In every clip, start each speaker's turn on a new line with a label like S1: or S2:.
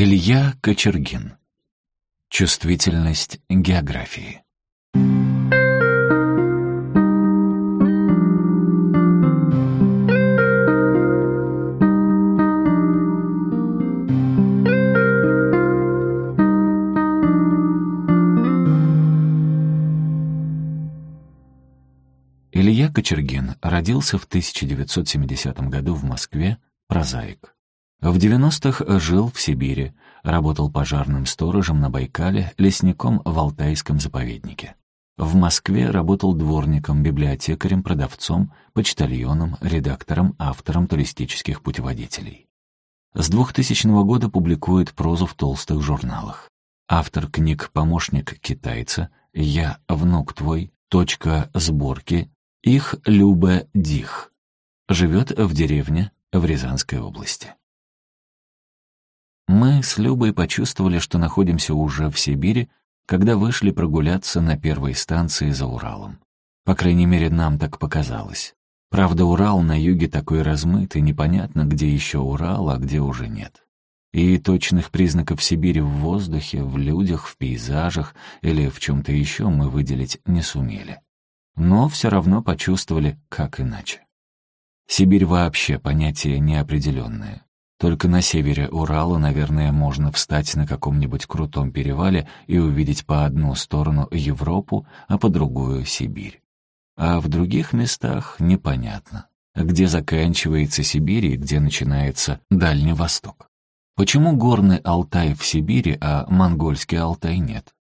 S1: Илья Кочергин. Чувствительность географии. Илья Кочергин родился в 1970 году в Москве, прозаик. В 90-х жил в Сибири, работал пожарным сторожем на Байкале, лесником в Алтайском заповеднике. В Москве работал дворником, библиотекарем, продавцом, почтальоном, редактором, автором туристических путеводителей. С 2000 года публикует прозу в толстых журналах. Автор книг «Помощник китайца», «Я, внук твой», «Точка сборки», «Их Любе Дих». Живет в деревне в Рязанской области. Мы с Любой почувствовали, что находимся уже в Сибири, когда вышли прогуляться на первой станции за Уралом. По крайней мере, нам так показалось. Правда, Урал на юге такой размытый, непонятно, где еще Урал, а где уже нет. И точных признаков Сибири в воздухе, в людях, в пейзажах или в чем-то еще мы выделить не сумели. Но все равно почувствовали, как иначе. Сибирь вообще понятие неопределенное. Только на севере Урала, наверное, можно встать на каком-нибудь крутом перевале и увидеть по одну сторону Европу, а по другую — Сибирь. А в других местах непонятно, где заканчивается Сибирь и где начинается Дальний Восток. Почему горный Алтай в Сибири, а монгольский Алтай нет?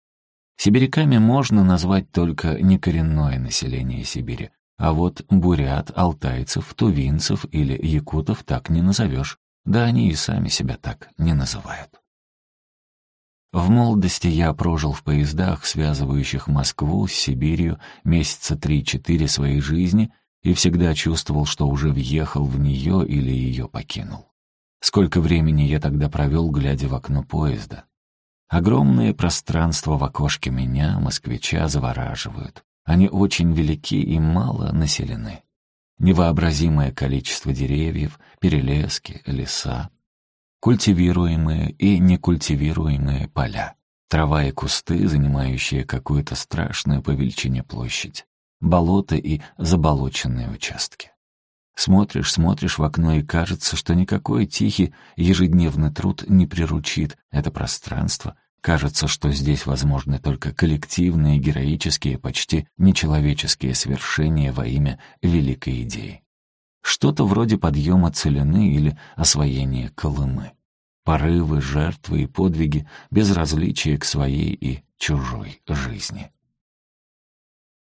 S1: Сибиряками можно назвать только некоренное население Сибири, а вот бурят, алтайцев, тувинцев или якутов так не назовешь. Да они и сами себя так не называют. В молодости я прожил в поездах, связывающих Москву с Сибирью, месяца три-четыре своей жизни и всегда чувствовал, что уже въехал в нее или ее покинул. Сколько времени я тогда провел, глядя в окно поезда. Огромные пространства в окошке меня, москвича, завораживают. Они очень велики и мало населены. Невообразимое количество деревьев, перелески, леса, культивируемые и некультивируемые поля, трава и кусты, занимающие какую-то страшную по величине площадь, болота и заболоченные участки. Смотришь, смотришь в окно, и кажется, что никакой тихий ежедневный труд не приручит это пространство, Кажется, что здесь возможны только коллективные, героические, почти нечеловеческие свершения во имя великой идеи. Что-то вроде подъема целины или освоения Колымы. Порывы, жертвы и подвиги, безразличие к своей и чужой жизни.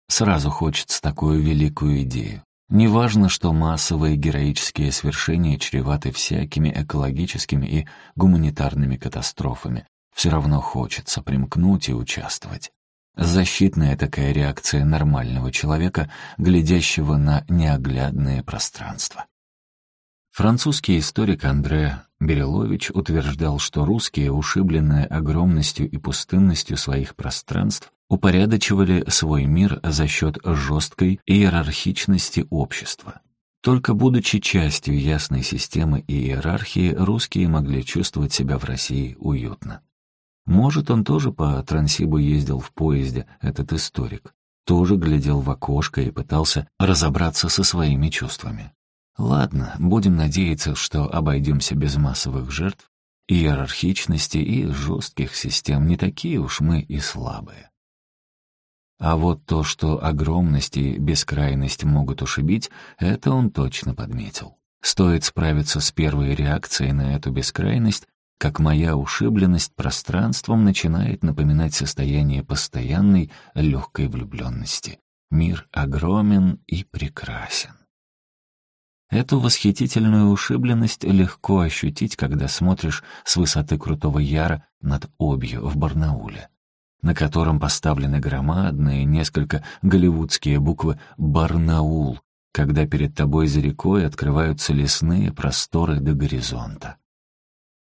S1: Сразу хочется такую великую идею. Неважно, что массовые героические свершения чреваты всякими экологическими и гуманитарными катастрофами, все равно хочется примкнуть и участвовать. Защитная такая реакция нормального человека, глядящего на неоглядное пространство. Французский историк Андре Берилович утверждал, что русские, ушибленные огромностью и пустынностью своих пространств, упорядочивали свой мир за счет жесткой иерархичности общества. Только будучи частью ясной системы и иерархии, русские могли чувствовать себя в России уютно. Может, он тоже по Трансибу ездил в поезде, этот историк. Тоже глядел в окошко и пытался разобраться со своими чувствами. Ладно, будем надеяться, что обойдемся без массовых жертв, иерархичности и жестких систем. Не такие уж мы и слабые. А вот то, что огромность и бескрайность могут ушибить, это он точно подметил. Стоит справиться с первой реакцией на эту бескрайность, как моя ушибленность пространством начинает напоминать состояние постоянной легкой влюбленности. Мир огромен и прекрасен. Эту восхитительную ушибленность легко ощутить, когда смотришь с высоты крутого яра над Обью в Барнауле, на котором поставлены громадные, несколько голливудские буквы «Барнаул», когда перед тобой за рекой открываются лесные просторы до горизонта.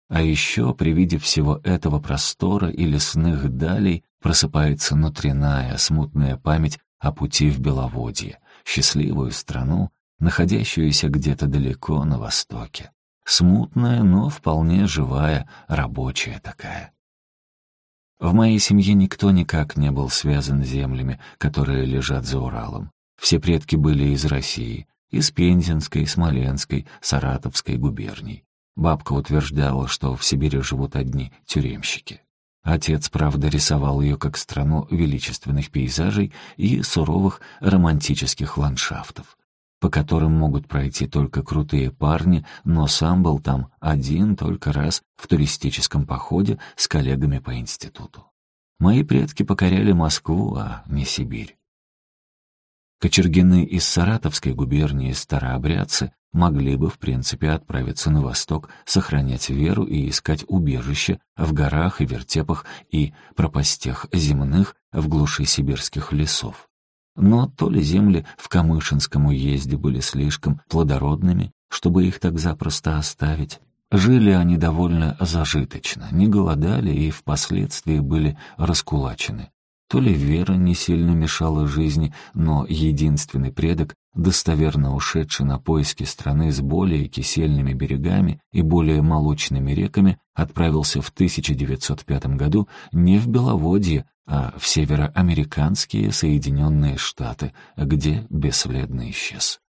S1: А еще при виде всего этого простора и лесных далей просыпается внутренняя смутная память о пути в Беловодье, счастливую страну, находящуюся где-то далеко на востоке. Смутная, но вполне живая, рабочая такая. В моей семье никто никак не был связан с землями, которые лежат за Уралом. Все предки были из России, из Пензенской, Смоленской, Саратовской губерний. Бабка утверждала, что в Сибири живут одни тюремщики. Отец, правда, рисовал ее как страну величественных пейзажей и суровых романтических ландшафтов, по которым могут пройти только крутые парни, но сам был там один только раз в туристическом походе с коллегами по институту. Мои предки покоряли Москву, а не Сибирь. Кочергины из Саратовской губернии старообрядцы могли бы, в принципе, отправиться на восток, сохранять веру и искать убежище в горах и вертепах и пропастях земных в глуши сибирских лесов. Но то ли земли в Камышинском уезде были слишком плодородными, чтобы их так запросто оставить. Жили они довольно зажиточно, не голодали и впоследствии были раскулачены. То ли вера не сильно мешала жизни, но единственный предок, достоверно ушедший на поиски страны с более кисельными берегами и более молочными реками, отправился в 1905 году не в Беловодье, а в североамериканские Соединенные Штаты, где бесследно исчез.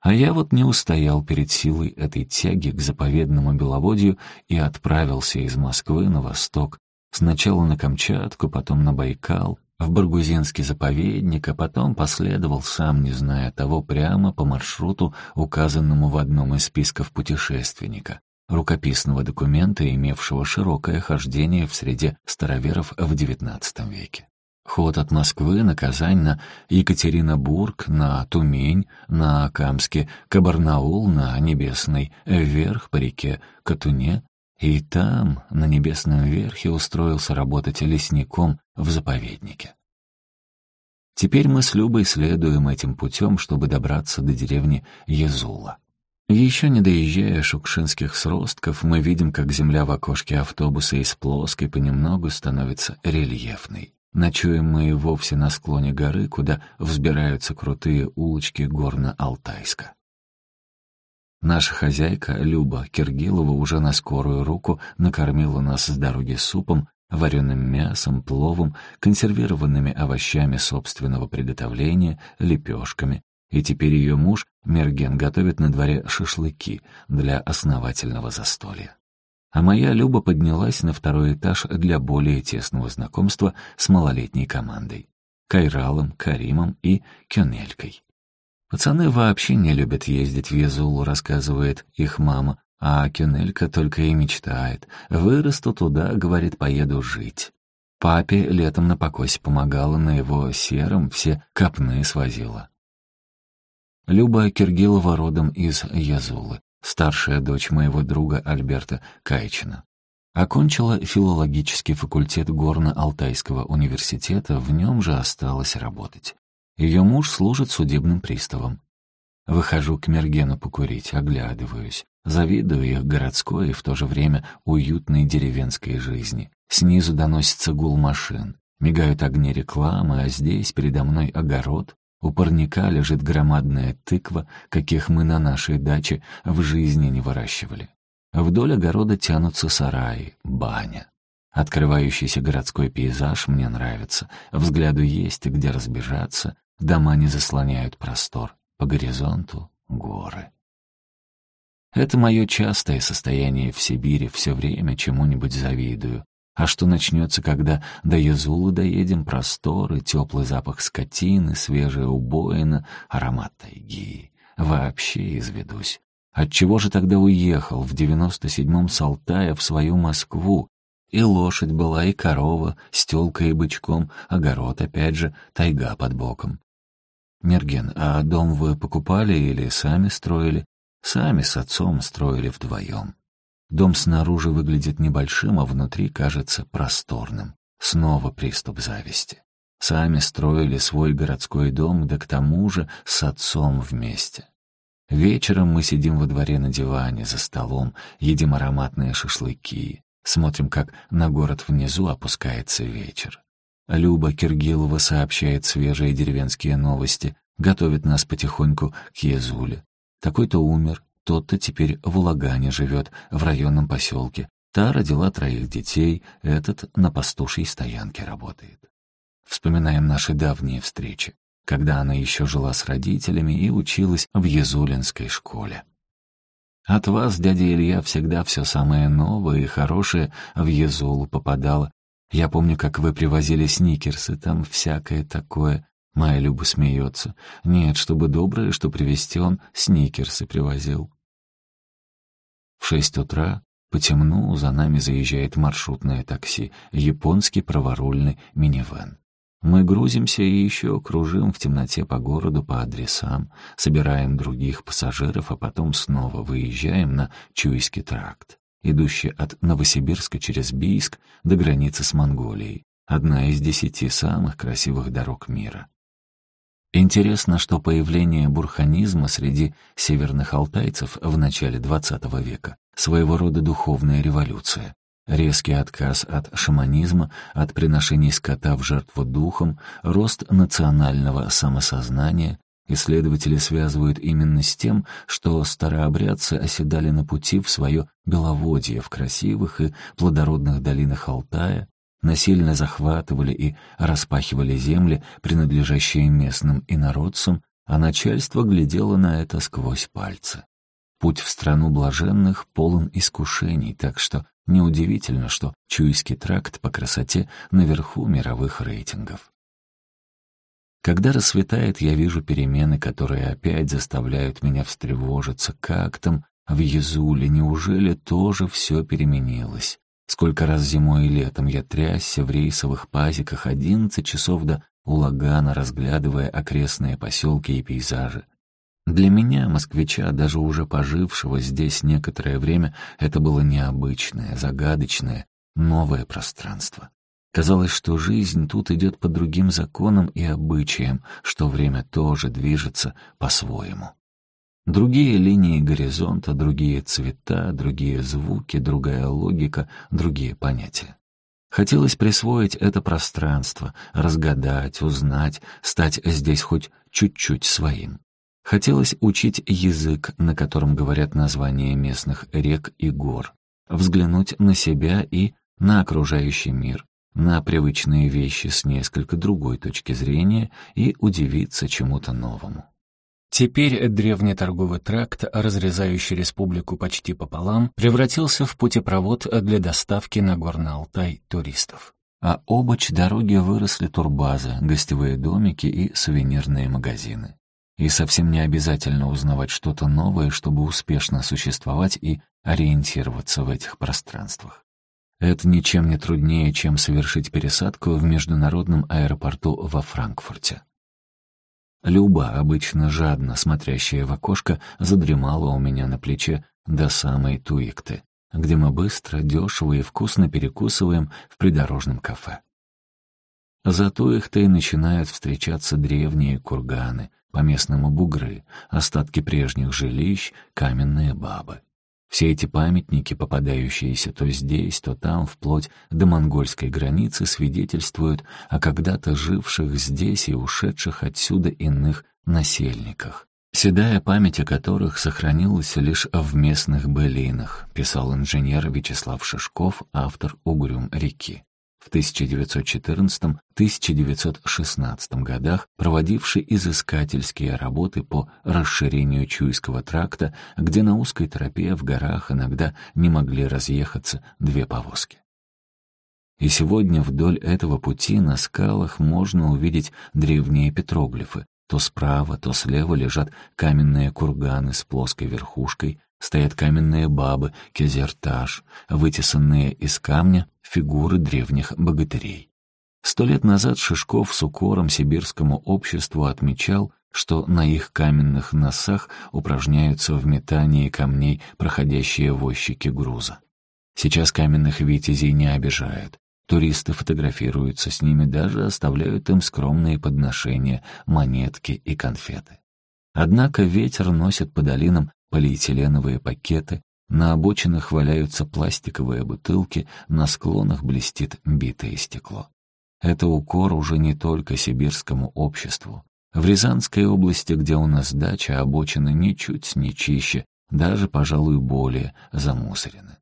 S1: А я вот не устоял перед силой этой тяги к заповедному Беловодью и отправился из Москвы на восток, Сначала на Камчатку, потом на Байкал, в Баргузинский заповедник, а потом последовал, сам не зная того, прямо по маршруту, указанному в одном из списков путешественника, рукописного документа, имевшего широкое хождение в среде староверов в XIX веке. Ход от Москвы на Казань, на Екатеринобург, на Тумень, на Камске, Кабарнаул, на Небесной, вверх по реке Катуне, и там, на небесном верхе, устроился работать лесником в заповеднике. Теперь мы с Любой следуем этим путем, чтобы добраться до деревни Езула. Еще не доезжая шукшинских сростков, мы видим, как земля в окошке автобуса из плоской понемногу становится рельефной. Ночуем мы и вовсе на склоне горы, куда взбираются крутые улочки Горно-Алтайска. Наша хозяйка, Люба Киргилова, уже на скорую руку накормила нас с дороги супом, вареным мясом, пловом, консервированными овощами собственного приготовления, лепешками. И теперь ее муж, Мерген, готовит на дворе шашлыки для основательного застолья. А моя Люба поднялась на второй этаж для более тесного знакомства с малолетней командой. Кайралом, Каримом и Кюнелькой. Пацаны вообще не любят ездить в Язулу, рассказывает их мама, а Кюнелька только и мечтает. Вырасту туда, говорит, поеду жить. Папе летом на покосе помогала, на его сером все копны свозила. Люба Киргилова родом из Язулы, старшая дочь моего друга Альберта Кайчина. Окончила филологический факультет Горно-Алтайского университета, в нем же осталось работать. Ее муж служит судебным приставом. Выхожу к Мергену покурить, оглядываюсь. Завидую их городской и в то же время уютной деревенской жизни. Снизу доносится гул машин. Мигают огни рекламы, а здесь передо мной огород. У парника лежит громадная тыква, каких мы на нашей даче в жизни не выращивали. Вдоль огорода тянутся сараи, баня. Открывающийся городской пейзаж мне нравится. Взгляду есть где разбежаться, Дома не заслоняют простор. По горизонту — горы. Это мое частое состояние в Сибири, все время чему-нибудь завидую. А что начнется, когда до Язулы доедем, просторы, теплый запах скотины, свежая убоина, аромат тайги. Вообще изведусь. Отчего же тогда уехал в девяносто седьмом с Алтая в свою Москву? И лошадь была, и корова, с тёлкой и бычком, огород опять же, тайга под боком. «Мерген, а дом вы покупали или сами строили?» «Сами с отцом строили вдвоем. Дом снаружи выглядит небольшим, а внутри кажется просторным. Снова приступ зависти. Сами строили свой городской дом, да к тому же с отцом вместе. Вечером мы сидим во дворе на диване, за столом, едим ароматные шашлыки, смотрим, как на город внизу опускается вечер. Люба Киргилова сообщает свежие деревенские новости, готовит нас потихоньку к Езуле. Такой-то умер, Тот-то теперь в Улагане живет, в районном поселке. Та родила троих детей, этот на пастушьей стоянке работает. Вспоминаем наши давние встречи, когда она еще жила с родителями и училась в Езулинской школе. От вас, дядя Илья, всегда все самое новое и хорошее в Езулу попадало. Я помню, как вы привозили сникерсы, там всякое такое. Моя Люба смеется. Нет, чтобы доброе, что привезти он сникерсы привозил. В шесть утра по темну за нами заезжает маршрутное такси, японский праворульный минивэн. Мы грузимся и еще кружим в темноте по городу по адресам, собираем других пассажиров, а потом снова выезжаем на Чуйский тракт, идущий от Новосибирска через Бийск до границы с Монголией, одна из десяти самых красивых дорог мира. Интересно, что появление бурханизма среди северных алтайцев в начале XX века — своего рода духовная революция, Резкий отказ от шаманизма, от приношений скота в жертву духом, рост национального самосознания исследователи связывают именно с тем, что старообрядцы оседали на пути в свое беловодье в красивых и плодородных долинах Алтая, насильно захватывали и распахивали земли, принадлежащие местным инородцам, а начальство глядело на это сквозь пальцы. Путь в страну блаженных полон искушений, так что Неудивительно, что Чуйский тракт по красоте наверху мировых рейтингов. Когда рассветает, я вижу перемены, которые опять заставляют меня встревожиться. Как там в Езуле? Неужели тоже все переменилось? Сколько раз зимой и летом я трясся в рейсовых пазиках одиннадцать часов до Улагана, разглядывая окрестные поселки и пейзажи. Для меня, москвича, даже уже пожившего здесь некоторое время, это было необычное, загадочное, новое пространство. Казалось, что жизнь тут идет по другим законам и обычаям, что время тоже движется по-своему. Другие линии горизонта, другие цвета, другие звуки, другая логика, другие понятия. Хотелось присвоить это пространство, разгадать, узнать, стать здесь хоть чуть-чуть своим. Хотелось учить язык, на котором говорят названия местных рек и гор, взглянуть на себя и на окружающий мир, на привычные вещи с несколько другой точки зрения и удивиться чему-то новому. Теперь древний торговый тракт, разрезающий республику почти пополам, превратился в путепровод для доставки на Горный Алтай туристов. А обочь дороги выросли турбазы, гостевые домики и сувенирные магазины. И совсем не обязательно узнавать что-то новое, чтобы успешно существовать и ориентироваться в этих пространствах. Это ничем не труднее, чем совершить пересадку в международном аэропорту во Франкфурте. Люба, обычно жадно смотрящая в окошко, задремала у меня на плече до самой Туикты, где мы быстро, дешево и вкусно перекусываем в придорожном кафе. Зато их-то и начинают встречаться древние курганы, по-местному бугры, остатки прежних жилищ, каменные бабы. Все эти памятники, попадающиеся то здесь, то там, вплоть до монгольской границы, свидетельствуют о когда-то живших здесь и ушедших отсюда иных насельниках, седая память о которых сохранилась лишь в местных былинах, писал инженер Вячеслав Шишков, автор «Угрюм реки» в 1914-1916 годах, проводивший изыскательские работы по расширению Чуйского тракта, где на узкой тропе в горах иногда не могли разъехаться две повозки. И сегодня вдоль этого пути на скалах можно увидеть древние петроглифы. То справа, то слева лежат каменные курганы с плоской верхушкой, Стоят каменные бабы, кезертаж, вытесанные из камня фигуры древних богатырей. Сто лет назад Шишков с укором сибирскому обществу отмечал, что на их каменных носах упражняются в метании камней проходящие возчики груза. Сейчас каменных витязей не обижают. Туристы фотографируются с ними, даже оставляют им скромные подношения, монетки и конфеты. Однако ветер носит по долинам полиэтиленовые пакеты, на обочинах валяются пластиковые бутылки, на склонах блестит битое стекло. Это укор уже не только сибирскому обществу. В Рязанской области, где у нас дача, обочины ничуть не чище, даже, пожалуй, более замусорены.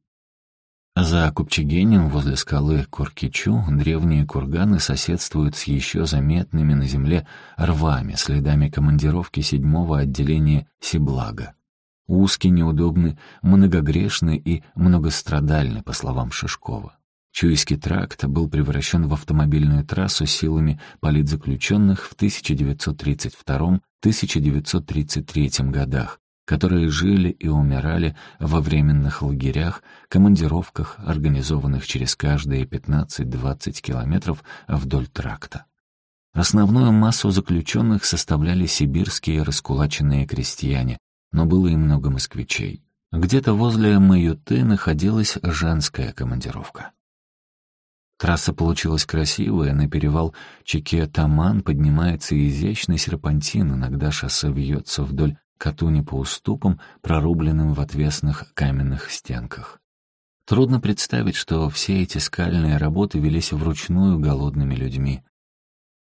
S1: За Купчегенем возле скалы Куркичу древние курганы соседствуют с еще заметными на земле рвами, следами командировки седьмого отделения Сиблага. Узкий, неудобный, многогрешный и многострадальный, по словам Шишкова. Чуйский тракт был превращен в автомобильную трассу силами политзаключенных в 1932-1933 годах, которые жили и умирали во временных лагерях, командировках, организованных через каждые 15-20 километров вдоль тракта. Основную массу заключенных составляли сибирские раскулаченные крестьяне, но было и много москвичей. Где-то возле Маюты находилась женская командировка. Трасса получилась красивая, на перевал Чеке-Таман поднимается изящный серпантин, иногда шоссе вьется вдоль Катуни по уступам, прорубленным в отвесных каменных стенках. Трудно представить, что все эти скальные работы велись вручную голодными людьми.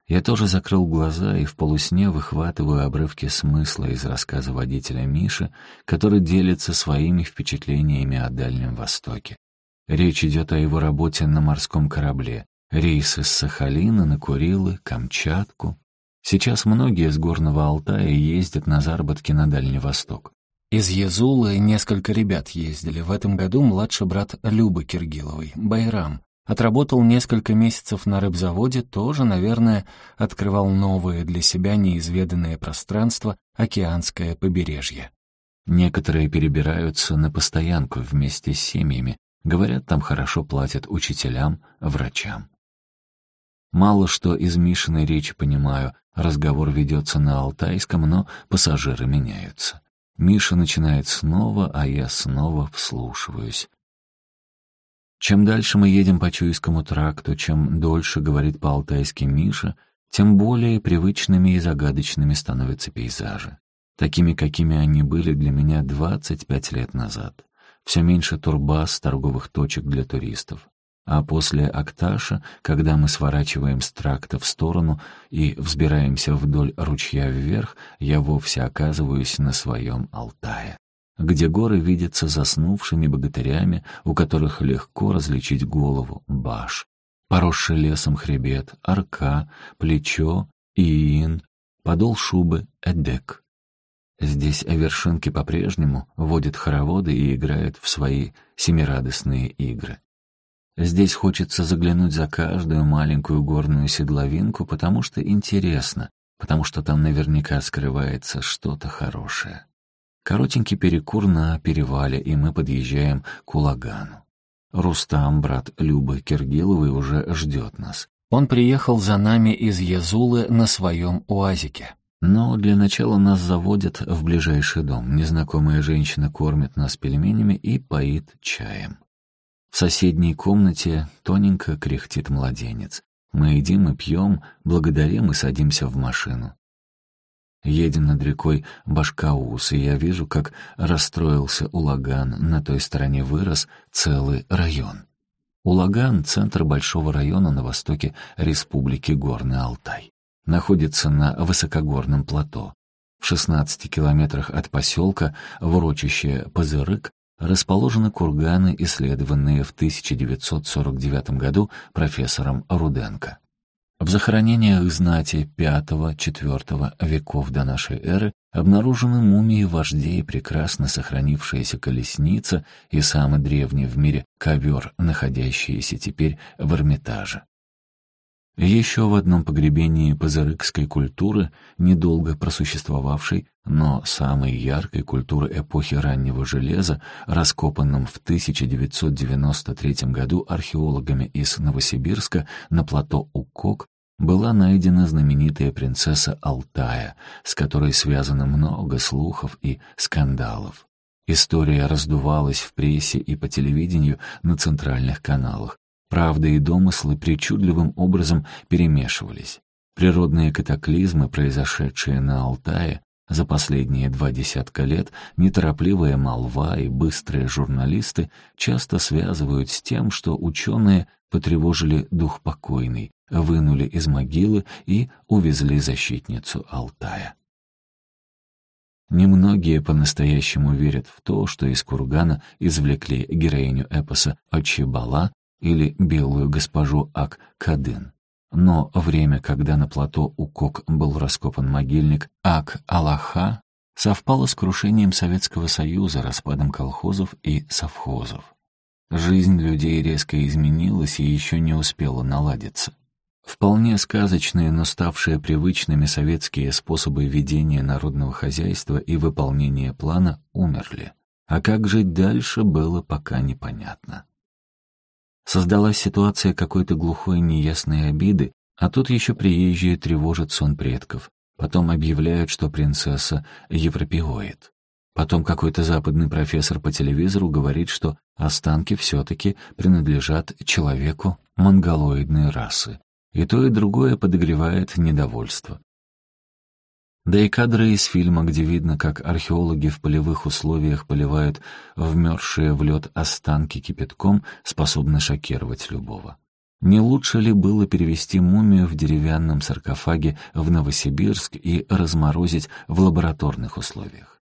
S1: Я тоже закрыл глаза и в полусне выхватываю обрывки смысла из рассказа водителя Миши, который делится своими впечатлениями о Дальнем Востоке. Речь идет о его работе на морском корабле. Рейсы с Сахалина на Курилы, Камчатку, Сейчас многие с Горного Алтая ездят на заработки на Дальний Восток. Из Езулы несколько ребят ездили. В этом году младший брат Любы Киргиловой, Байрам, отработал несколько месяцев на рыбзаводе, тоже, наверное, открывал новые для себя неизведанные пространства, океанское побережье. Некоторые перебираются на постоянку вместе с семьями, говорят, там хорошо платят учителям, врачам. Мало что из Мишиной речи понимаю, разговор ведется на алтайском, но пассажиры меняются. Миша начинает снова, а я снова вслушиваюсь. Чем дальше мы едем по Чуйскому тракту, чем дольше говорит по-алтайски Миша, тем более привычными и загадочными становятся пейзажи. Такими, какими они были для меня 25 лет назад. Все меньше турбаз, торговых точек для туристов а после Акташа, когда мы сворачиваем с тракта в сторону и взбираемся вдоль ручья вверх, я вовсе оказываюсь на своем Алтае, где горы видятся заснувшими богатырями, у которых легко различить голову, баш, поросший лесом хребет, арка, плечо, иин, подол шубы, эдек. Здесь вершинки по-прежнему водят хороводы и играют в свои семирадостные игры. Здесь хочется заглянуть за каждую маленькую горную седловинку, потому что интересно, потому что там наверняка скрывается что-то хорошее. Коротенький перекур на перевале, и мы подъезжаем к Улагану. Рустам, брат Любы Киргиловой, уже ждет нас. Он приехал за нами из Язулы на своем уазике. Но для начала нас заводят в ближайший дом. Незнакомая женщина кормит нас пельменями и поит чаем. В соседней комнате тоненько кряхтит младенец. Мы едим и пьем, благодарим и садимся в машину. Едем над рекой Башкаус, и я вижу, как расстроился Улаган, на той стороне вырос целый район. Улаган — центр большого района на востоке Республики Горный Алтай. Находится на высокогорном плато. В 16 километрах от поселка в урочище Пазырык расположены курганы, исследованные в 1949 году профессором Руденко. В захоронениях знати V-IV веков до нашей эры обнаружены мумии вождей, прекрасно сохранившаяся колесница и самый древний в мире ковер, находящийся теперь в Эрмитаже. Еще в одном погребении пазырыкской культуры, недолго просуществовавшей, но самой яркой культуры эпохи раннего железа, раскопанном в 1993 году археологами из Новосибирска на плато Укок, была найдена знаменитая принцесса Алтая, с которой связано много слухов и скандалов. История раздувалась в прессе и по телевидению на центральных каналах. Правда и домыслы причудливым образом перемешивались. Природные катаклизмы, произошедшие на Алтае, за последние два десятка лет неторопливая молва и быстрые журналисты часто связывают с тем, что ученые потревожили дух покойный, вынули из могилы и увезли защитницу Алтая. Немногие по-настоящему верят в то, что из кургана извлекли героиню эпоса Очибала или белую госпожу Ак-Кадын. Но время, когда на плато у Кок был раскопан могильник Ак-Аллаха, совпало с крушением Советского Союза, распадом колхозов и совхозов. Жизнь людей резко изменилась и еще не успела наладиться. Вполне сказочные, но ставшие привычными советские способы ведения народного хозяйства и выполнения плана умерли. А как жить дальше, было пока непонятно. Создалась ситуация какой-то глухой неясной обиды, а тут еще приезжие тревожат сон предков. Потом объявляют, что принцесса европеоид. Потом какой-то западный профессор по телевизору говорит, что останки все-таки принадлежат человеку монголоидной расы. И то, и другое подогревает недовольство. Да и кадры из фильма, где видно, как археологи в полевых условиях поливают вмерзшие в лед останки кипятком, способны шокировать любого. Не лучше ли было перевести мумию в деревянном саркофаге в Новосибирск и разморозить в лабораторных условиях?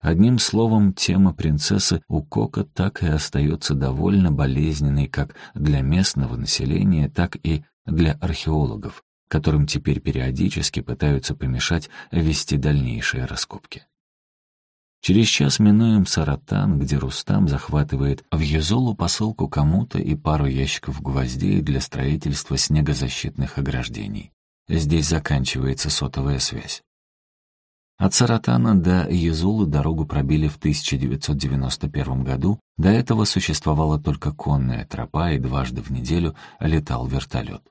S1: Одним словом, тема принцессы у Кока так и остается довольно болезненной как для местного населения, так и для археологов, которым теперь периодически пытаются помешать вести дальнейшие раскопки. Через час минуем Саратан, где Рустам захватывает в Езолу посылку кому-то и пару ящиков гвоздей для строительства снегозащитных ограждений. Здесь заканчивается сотовая связь. От Саратана до Езулы дорогу пробили в 1991 году, до этого существовала только конная тропа и дважды в неделю летал вертолет.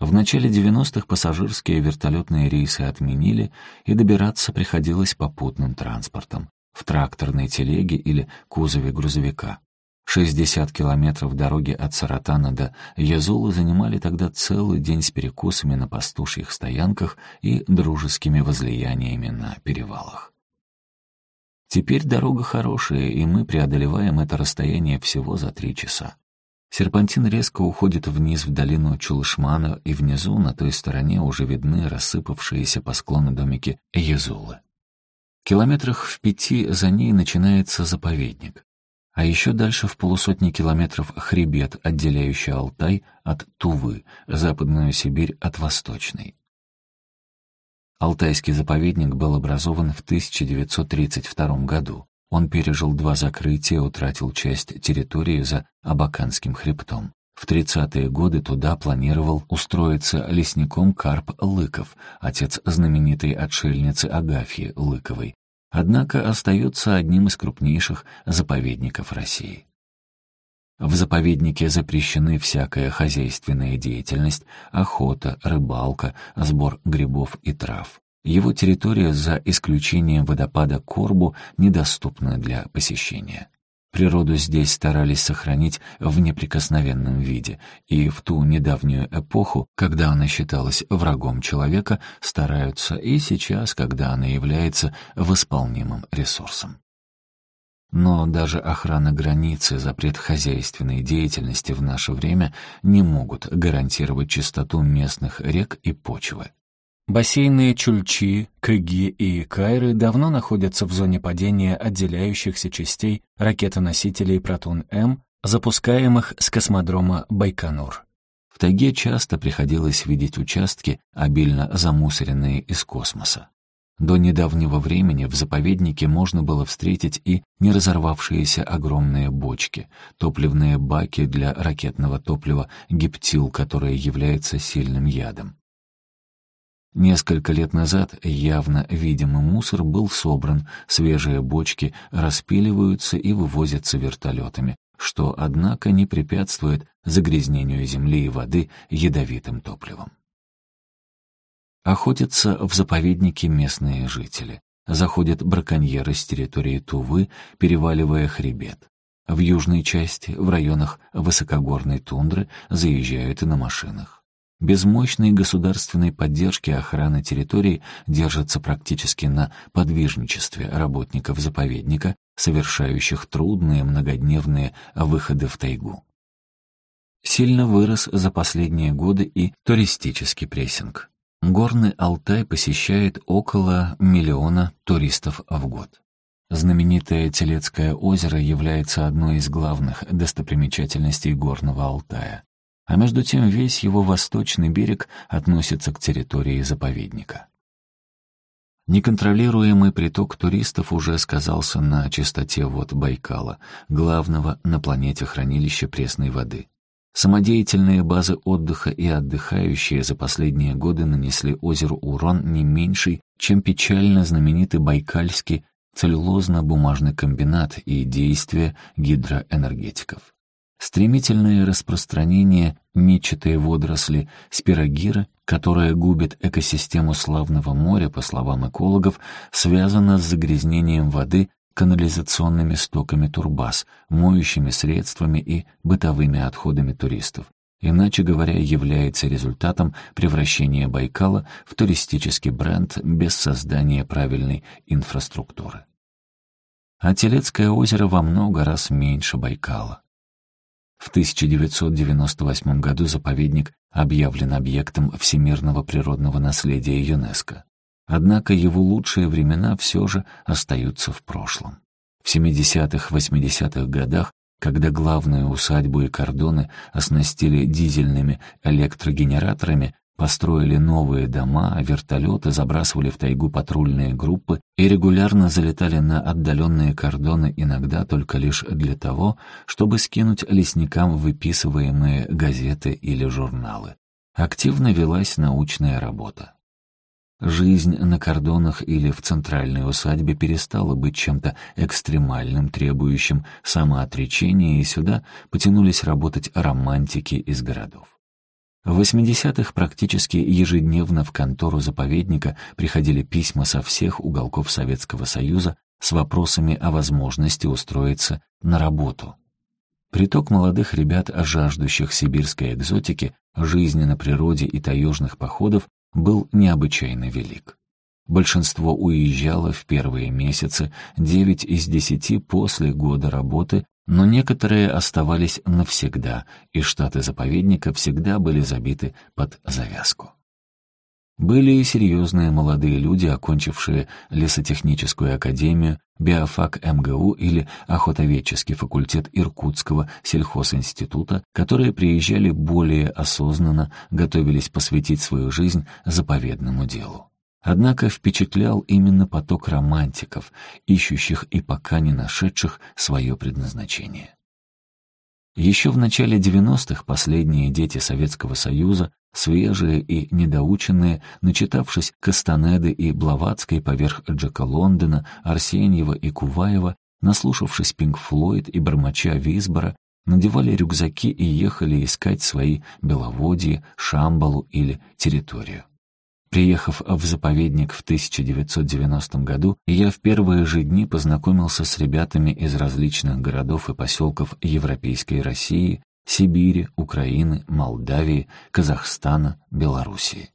S1: В начале 90-х пассажирские вертолетные рейсы отменили, и добираться приходилось попутным транспортом, в тракторной телеге или кузове грузовика. 60 километров дороги от Саратана до Язулы занимали тогда целый день с перекусами на пастушьих стоянках и дружескими возлияниями на перевалах. Теперь дорога хорошая, и мы преодолеваем это расстояние всего за три часа. Серпантин резко уходит вниз в долину Чулышмана, и внизу, на той стороне, уже видны рассыпавшиеся по склону домики Езулы. Километрах в пяти за ней начинается заповедник. А еще дальше в полусотни километров хребет, отделяющий Алтай от Тувы, Западную Сибирь от Восточной. Алтайский заповедник был образован в 1932 году. Он пережил два закрытия, утратил часть территории за Абаканским хребтом. В 30-е годы туда планировал устроиться лесником Карп Лыков, отец знаменитой отшельницы Агафьи Лыковой, однако остается одним из крупнейших заповедников России. В заповеднике запрещены всякая хозяйственная деятельность, охота, рыбалка, сбор грибов и трав. Его территория, за исключением водопада Корбу, недоступна для посещения. Природу здесь старались сохранить в неприкосновенном виде, и в ту недавнюю эпоху, когда она считалась врагом человека, стараются и сейчас, когда она является восполнимым ресурсом. Но даже охрана границы, запрет хозяйственной деятельности в наше время не могут гарантировать чистоту местных рек и почвы. Бассейны Чульчи, Кыги и Кайры давно находятся в зоне падения отделяющихся частей ракетоносителей «Протон-М», запускаемых с космодрома Байконур. В тайге часто приходилось видеть участки, обильно замусоренные из космоса. До недавнего времени в заповеднике можно было встретить и не разорвавшиеся огромные бочки, топливные баки для ракетного топлива гептил, которое является сильным ядом. Несколько лет назад явно видимый мусор был собран, свежие бочки распиливаются и вывозятся вертолетами, что, однако, не препятствует загрязнению земли и воды ядовитым топливом. Охотятся в заповеднике местные жители. Заходят браконьеры с территории Тувы, переваливая хребет. В южной части, в районах высокогорной тундры, заезжают и на машинах. Без мощной государственной поддержки охрана территории держится практически на подвижничестве работников заповедника, совершающих трудные многодневные выходы в тайгу. Сильно вырос за последние годы и туристический прессинг. Горный Алтай посещает около миллиона туристов в год. Знаменитое Телецкое озеро является одной из главных достопримечательностей Горного Алтая. А между тем весь его восточный берег относится к территории заповедника. Неконтролируемый приток туристов уже сказался на чистоте вод Байкала, главного на планете хранилища пресной воды. Самодеятельные базы отдыха и отдыхающие за последние годы нанесли озеру урон не меньший, чем печально знаменитый Байкальский целлюлозно-бумажный комбинат и действия гидроэнергетиков. Стремительное распространение нечатой водоросли спирогира, которая губит экосистему Славного моря, по словам экологов, связано с загрязнением воды канализационными стоками турбаз, моющими средствами и бытовыми отходами туристов. Иначе говоря, является результатом превращения Байкала в туристический бренд без создания правильной инфраструктуры. А Телецкое озеро во много раз меньше Байкала. В 1998 году заповедник объявлен объектом всемирного природного наследия ЮНЕСКО. Однако его лучшие времена все же остаются в прошлом. В 70-80-х годах, когда главную усадьбу и кордоны оснастили дизельными электрогенераторами, построили новые дома, вертолеты забрасывали в тайгу патрульные группы и регулярно залетали на отдаленные кордоны иногда только лишь для того, чтобы скинуть лесникам выписываемые газеты или журналы. Активно велась научная работа. Жизнь на кордонах или в центральной усадьбе перестала быть чем-то экстремальным, требующим самоотречения, и сюда потянулись работать романтики из городов. В 80-х практически ежедневно в контору заповедника приходили письма со всех уголков Советского Союза с вопросами о возможности устроиться на работу. Приток молодых ребят, жаждущих сибирской экзотики, жизни на природе и таежных походов, был необычайно велик. Большинство уезжало в первые месяцы, девять из десяти после года работы но некоторые оставались навсегда, и штаты заповедника всегда были забиты под завязку. Были и серьезные молодые люди, окончившие лесотехническую академию, биофак МГУ или охотоведческий факультет Иркутского сельхозинститута, которые приезжали более осознанно, готовились посвятить свою жизнь заповедному делу. Однако впечатлял именно поток романтиков, ищущих и пока не нашедших свое предназначение. Еще в начале 90-х последние дети Советского Союза, свежие и недоученные, начитавшись Кастанеды и Блаватской поверх Джека Лондона, Арсеньева и Куваева, наслушавшись Пинк Флойд и Бормача Висбора, надевали рюкзаки и ехали искать свои беловодье, Шамбалу или территорию. Приехав в заповедник в 1990 году, я в первые же дни познакомился с ребятами из различных городов и поселков Европейской России, Сибири, Украины, Молдавии, Казахстана, Белоруссии.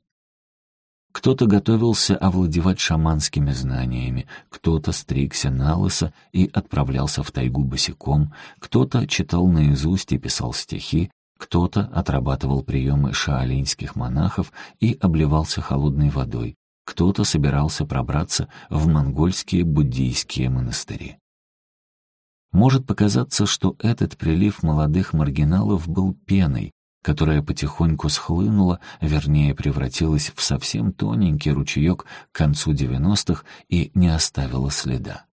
S1: Кто-то готовился овладевать шаманскими знаниями, кто-то стригся на лысо и отправлялся в тайгу босиком, кто-то читал наизусть и писал стихи, кто-то отрабатывал приемы шаолиньских монахов и обливался холодной водой, кто-то собирался пробраться в монгольские буддийские монастыри. Может показаться, что этот прилив молодых маргиналов был пеной, которая потихоньку схлынула, вернее, превратилась в совсем тоненький ручеек к концу девяностых и не оставила следа.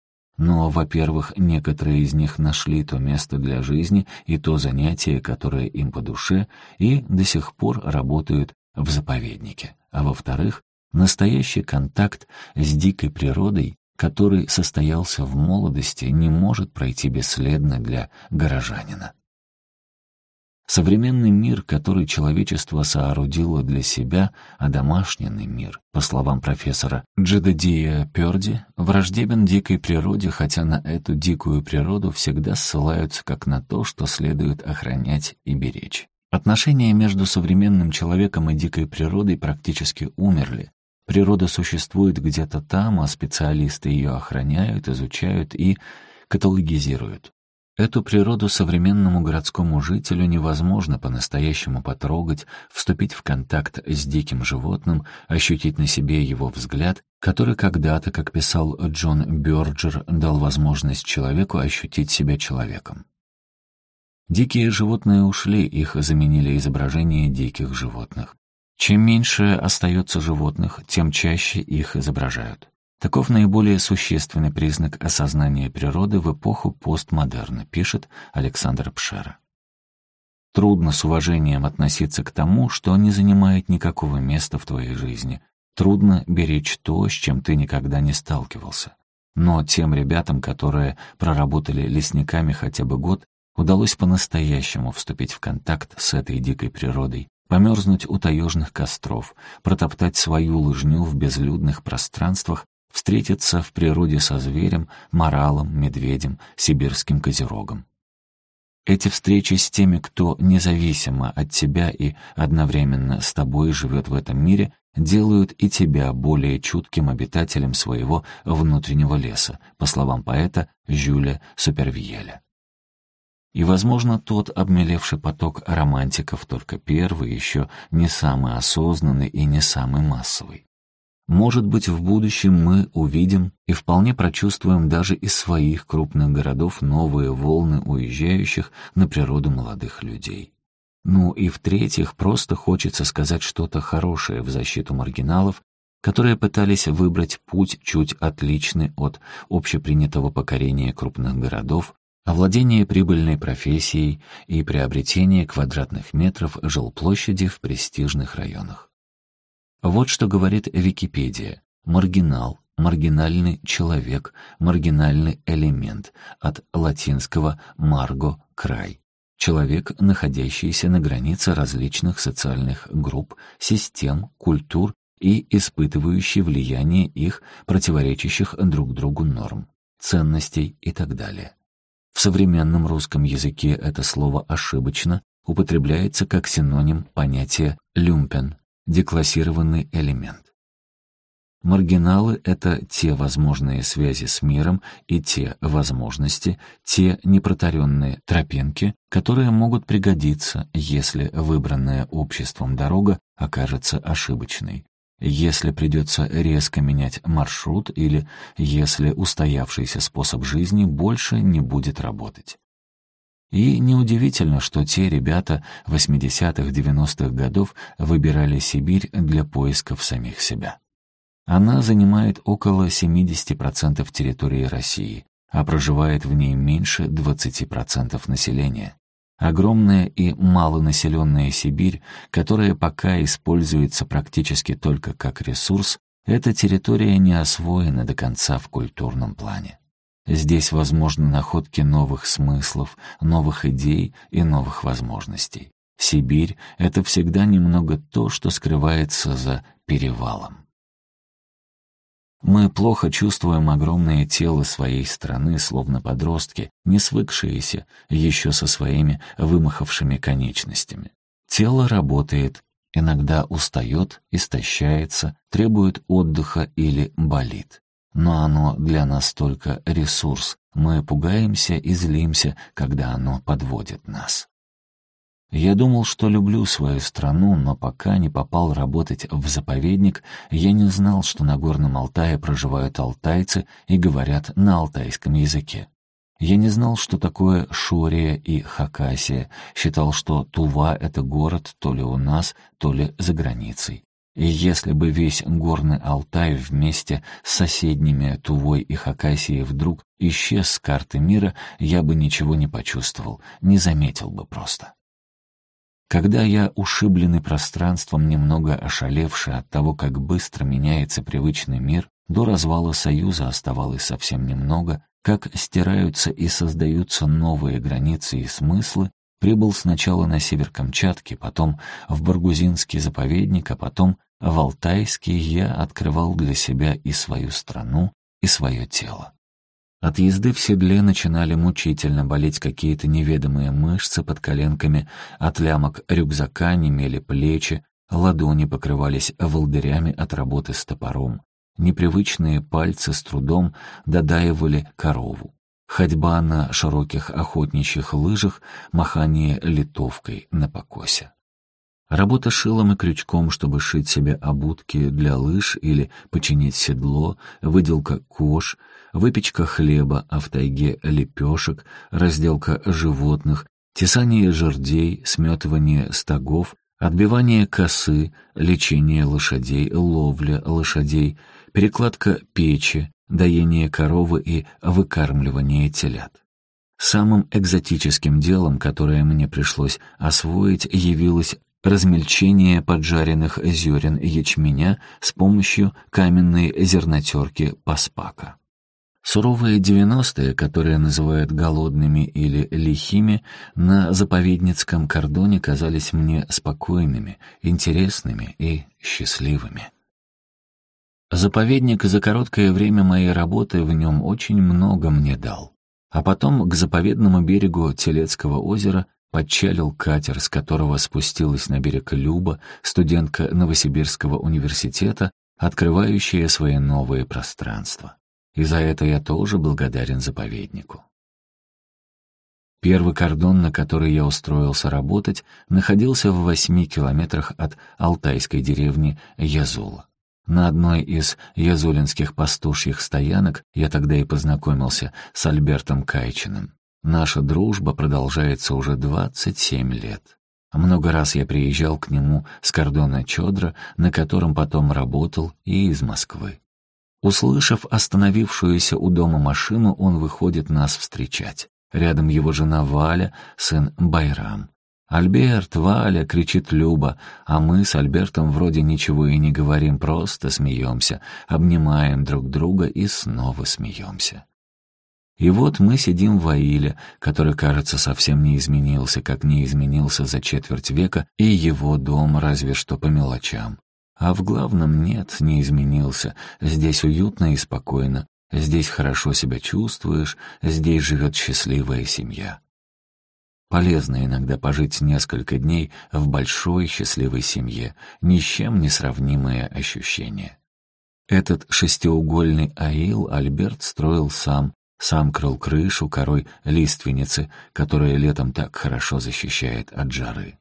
S1: Но, во-первых, некоторые из них нашли то место для жизни и то занятие, которое им по душе, и до сих пор работают в заповеднике. А во-вторых, настоящий контакт с дикой природой, который состоялся в молодости, не может пройти бесследно для горожанина. Современный мир, который человечество соорудило для себя, а домашний мир, по словам профессора Джедадия Пёрди, враждебен дикой природе, хотя на эту дикую природу всегда ссылаются как на то, что следует охранять и беречь. Отношения между современным человеком и дикой природой практически умерли. Природа существует где-то там, а специалисты ее охраняют, изучают и каталогизируют. Эту природу современному городскому жителю невозможно по-настоящему потрогать, вступить в контакт с диким животным, ощутить на себе его взгляд, который когда-то, как писал Джон Бёрджер, дал возможность человеку ощутить себя человеком. Дикие животные ушли, их заменили изображения диких животных. Чем меньше остается животных, тем чаще их изображают. Таков наиболее существенный признак осознания природы в эпоху постмодерна, пишет Александр Пшера. Трудно с уважением относиться к тому, что не занимает никакого места в твоей жизни. Трудно беречь то, с чем ты никогда не сталкивался. Но тем ребятам, которые проработали лесниками хотя бы год, удалось по-настоящему вступить в контакт с этой дикой природой, померзнуть у таежных костров, протоптать свою лыжню в безлюдных пространствах встретиться в природе со зверем, моралом, медведем, сибирским козерогом. Эти встречи с теми, кто независимо от тебя и одновременно с тобой живет в этом мире, делают и тебя более чутким обитателем своего внутреннего леса, по словам поэта Жюля Супервьеля. И, возможно, тот обмелевший поток романтиков, только первый, еще не самый осознанный и не самый массовый. Может быть, в будущем мы увидим и вполне прочувствуем даже из своих крупных городов новые волны уезжающих на природу молодых людей. Ну и в-третьих, просто хочется сказать что-то хорошее в защиту маргиналов, которые пытались выбрать путь чуть отличный от общепринятого покорения крупных городов, овладения прибыльной профессией и приобретения квадратных метров жилплощади в престижных районах. Вот что говорит Википедия. Маргинал, маргинальный человек, маргинальный элемент, от латинского «марго» — край. Человек, находящийся на границе различных социальных групп, систем, культур и испытывающий влияние их противоречащих друг другу норм, ценностей и так далее. В современном русском языке это слово ошибочно употребляется как синоним понятия «люмпен», деклассированный элемент. Маргиналы — это те возможные связи с миром и те возможности, те непротаренные тропинки, которые могут пригодиться, если выбранная обществом дорога окажется ошибочной, если придется резко менять маршрут или если устоявшийся способ жизни больше не будет работать. И неудивительно, что те ребята 80-х-90-х годов выбирали Сибирь для поисков самих себя. Она занимает около 70% территории России, а проживает в ней меньше 20% населения. Огромная и малонаселенная Сибирь, которая пока используется практически только как ресурс, эта территория не освоена до конца в культурном плане. Здесь возможны находки новых смыслов, новых идей и новых возможностей. Сибирь — это всегда немного то, что скрывается за перевалом. Мы плохо чувствуем огромное тело своей страны, словно подростки, не свыкшиеся еще со своими вымахавшими конечностями. Тело работает, иногда устает, истощается, требует отдыха или болит. Но оно для нас только ресурс. Мы пугаемся и злимся, когда оно подводит нас. Я думал, что люблю свою страну, но пока не попал работать в заповедник, я не знал, что на Горном Алтае проживают алтайцы и говорят на алтайском языке. Я не знал, что такое Шория и Хакасия, считал, что Тува — это город то ли у нас, то ли за границей. И если бы весь горный Алтай вместе с соседними Тувой и Хакасией вдруг исчез с карты мира, я бы ничего не почувствовал, не заметил бы просто. Когда я, ушибленный пространством, немного ошалевший от того, как быстро меняется привычный мир, до развала Союза оставалось совсем немного, как стираются и создаются новые границы и смыслы, Прибыл сначала на север Камчатки, потом в Баргузинский заповедник, а потом в Алтайский я открывал для себя и свою страну, и свое тело. От езды в седле начинали мучительно болеть какие-то неведомые мышцы под коленками, от лямок рюкзака немели плечи, ладони покрывались волдырями от работы с топором. Непривычные пальцы с трудом додаивали корову. Ходьба на широких охотничьих лыжах, махание литовкой на покосе. Работа шилом и крючком, чтобы шить себе обутки для лыж или починить седло, выделка кож, выпечка хлеба, а в тайге лепешек, разделка животных, тесание жердей, сметывание стогов, отбивание косы, лечение лошадей, ловля лошадей, перекладка печи, доение коровы и выкармливание телят. Самым экзотическим делом, которое мне пришлось освоить, явилось размельчение поджаренных зерен ячменя с помощью каменной зернотерки паспака. Суровые девяностые, которые называют голодными или лихими, на заповедницком кордоне казались мне спокойными, интересными и счастливыми. Заповедник за короткое время моей работы в нем очень много мне дал. А потом к заповедному берегу Телецкого озера Подчалил катер, с которого спустилась на берег Люба, студентка Новосибирского университета, открывающая свои новые пространства. И за это я тоже благодарен заповеднику. Первый кордон, на который я устроился работать, находился в восьми километрах от алтайской деревни Язула. На одной из язулинских пастушьих стоянок я тогда и познакомился с Альбертом Кайчиным. Наша дружба продолжается уже 27 лет. Много раз я приезжал к нему с кордона Чодра, на котором потом работал, и из Москвы. Услышав остановившуюся у дома машину, он выходит нас встречать. Рядом его жена Валя, сын Байрам. «Альберт, Валя!» — кричит Люба, а мы с Альбертом вроде ничего и не говорим, просто смеемся, обнимаем друг друга и снова смеемся. И вот мы сидим в Аиле, который, кажется, совсем не изменился, как не изменился за четверть века, и его дом разве что по мелочам. А в главном нет, не изменился. Здесь уютно и спокойно, здесь хорошо себя чувствуешь, здесь живет счастливая семья. Полезно иногда пожить несколько дней в большой счастливой семье, ни с чем не сравнимое ощущение. Этот шестиугольный аил Альберт строил сам, сам крыл крышу корой лиственницы, которая летом так хорошо защищает от жары.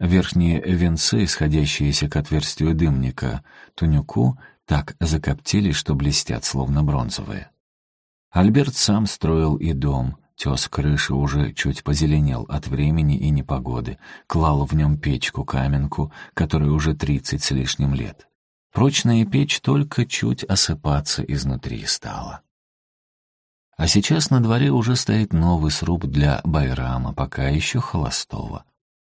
S1: Верхние венцы, сходящиеся к отверстию дымника, тунюку, так закоптили, что блестят, словно бронзовые. Альберт сам строил и дом, тес крыши уже чуть позеленел от времени и непогоды, клал в нем печку-каменку, которой уже тридцать с лишним лет. Прочная печь только чуть осыпаться изнутри стала. А сейчас на дворе уже стоит новый сруб для Байрама, пока еще холостого.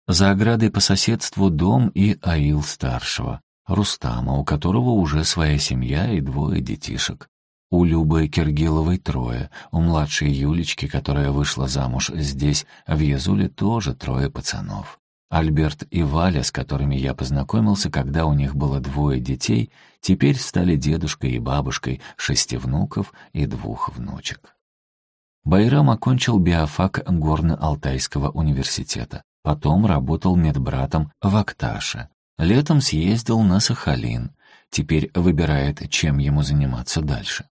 S1: За оградой по соседству дом и Аил старшего, Рустама, у которого уже своя семья и двое детишек. У Любы Киргиловой трое, у младшей Юлечки, которая вышла замуж здесь, в Язуле тоже трое пацанов. Альберт и Валя, с которыми я познакомился, когда у них было двое детей, теперь стали дедушкой и бабушкой шести внуков и двух внучек. Байрам окончил биофак Горно-Алтайского университета. Потом работал медбратом в Акташе. Летом съездил на Сахалин. Теперь выбирает, чем ему заниматься дальше.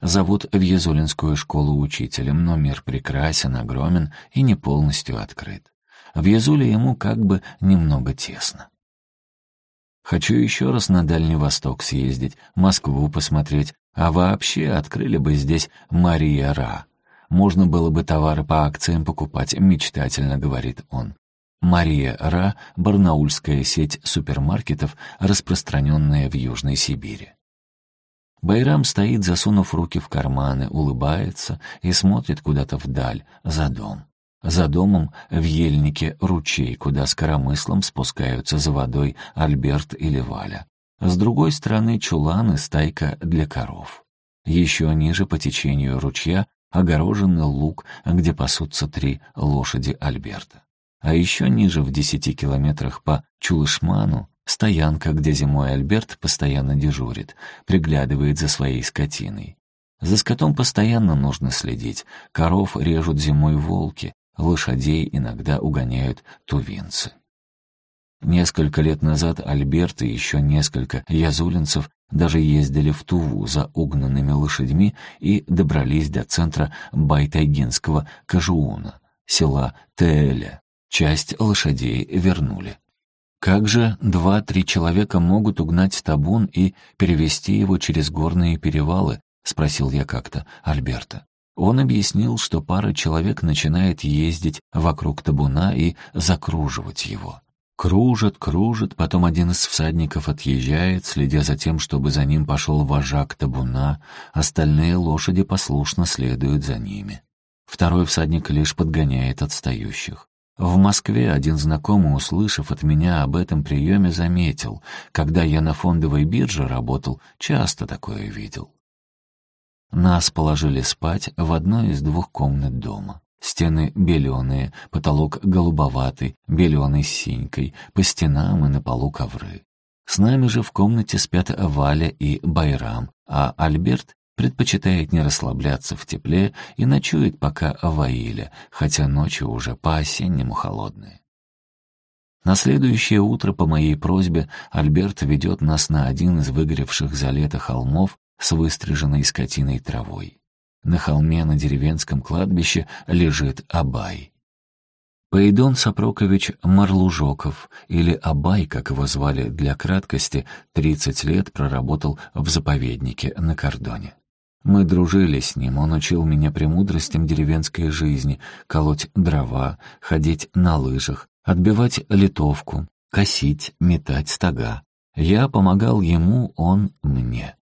S1: Зовут в Езулинскую школу учителем, но мир прекрасен, огромен и не полностью открыт. В Езуле ему как бы немного тесно. Хочу еще раз на Дальний Восток съездить, Москву посмотреть, а вообще открыли бы здесь Мария Ра. Можно было бы товары по акциям покупать, мечтательно говорит он. Мария Ра — барнаульская сеть супермаркетов, распространенная в Южной Сибири. Байрам стоит, засунув руки в карманы, улыбается и смотрит куда-то вдаль, за дом. За домом в ельнике ручей, куда с коромыслом спускаются за водой Альберт или Валя. С другой стороны чулан и стайка для коров. Еще ниже по течению ручья огороженный луг, где пасутся три лошади Альберта. А еще ниже, в десяти километрах по Чулышману, стоянка, где зимой Альберт постоянно дежурит, приглядывает за своей скотиной. За скотом постоянно нужно следить. Коров режут зимой волки, лошадей иногда угоняют тувинцы. Несколько лет назад Альберт и еще несколько язулинцев Даже ездили в Туву за угнанными лошадьми и добрались до центра Байтайгинского Кажууна, села Теэля. Часть лошадей вернули. Как же два-три человека могут угнать табун и перевести его через горные перевалы? Спросил я как-то Альберта. Он объяснил, что пара человек начинает ездить вокруг табуна и закруживать его. Кружит, кружит, потом один из всадников отъезжает, следя за тем, чтобы за ним пошел вожак табуна, остальные лошади послушно следуют за ними. Второй всадник лишь подгоняет отстающих. В Москве один знакомый, услышав от меня об этом приеме, заметил, когда я на фондовой бирже работал, часто такое видел. Нас положили спать в одной из двух комнат дома. Стены беленые, потолок голубоватый, беленый с синькой, по стенам и на полу ковры. С нами же в комнате спят Валя и Байрам, а Альберт предпочитает не расслабляться в тепле и ночует пока в Аиле, хотя ночи уже по-осеннему холодные. На следующее утро по моей просьбе Альберт ведет нас на один из выгоревших за лето холмов с выстриженной скотиной травой. На холме на деревенском кладбище лежит Абай. Поидон Сапрокович Марлужоков, или Абай, как его звали для краткости, 30 лет проработал в заповеднике на кордоне. Мы дружили с ним, он учил меня премудростям деревенской жизни, колоть дрова, ходить на лыжах, отбивать литовку, косить, метать стога. Я помогал ему, он мне.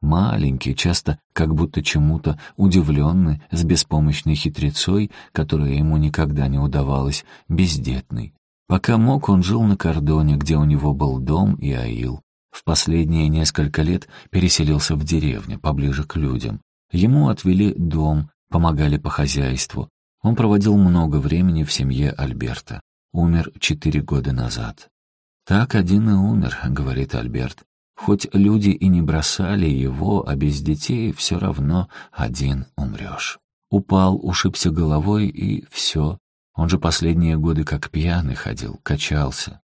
S1: Маленький, часто как будто чему-то удивленный, с беспомощной хитрецой, которая ему никогда не удавалась, бездетный. Пока мог, он жил на кордоне, где у него был дом и аил. В последние несколько лет переселился в деревню, поближе к людям. Ему отвели дом, помогали по хозяйству. Он проводил много времени в семье Альберта. Умер четыре года назад. «Так один и умер», — говорит Альберт. Хоть люди и не бросали его, а без детей все равно один умрешь. Упал, ушибся головой и все. Он же последние годы как пьяный ходил, качался.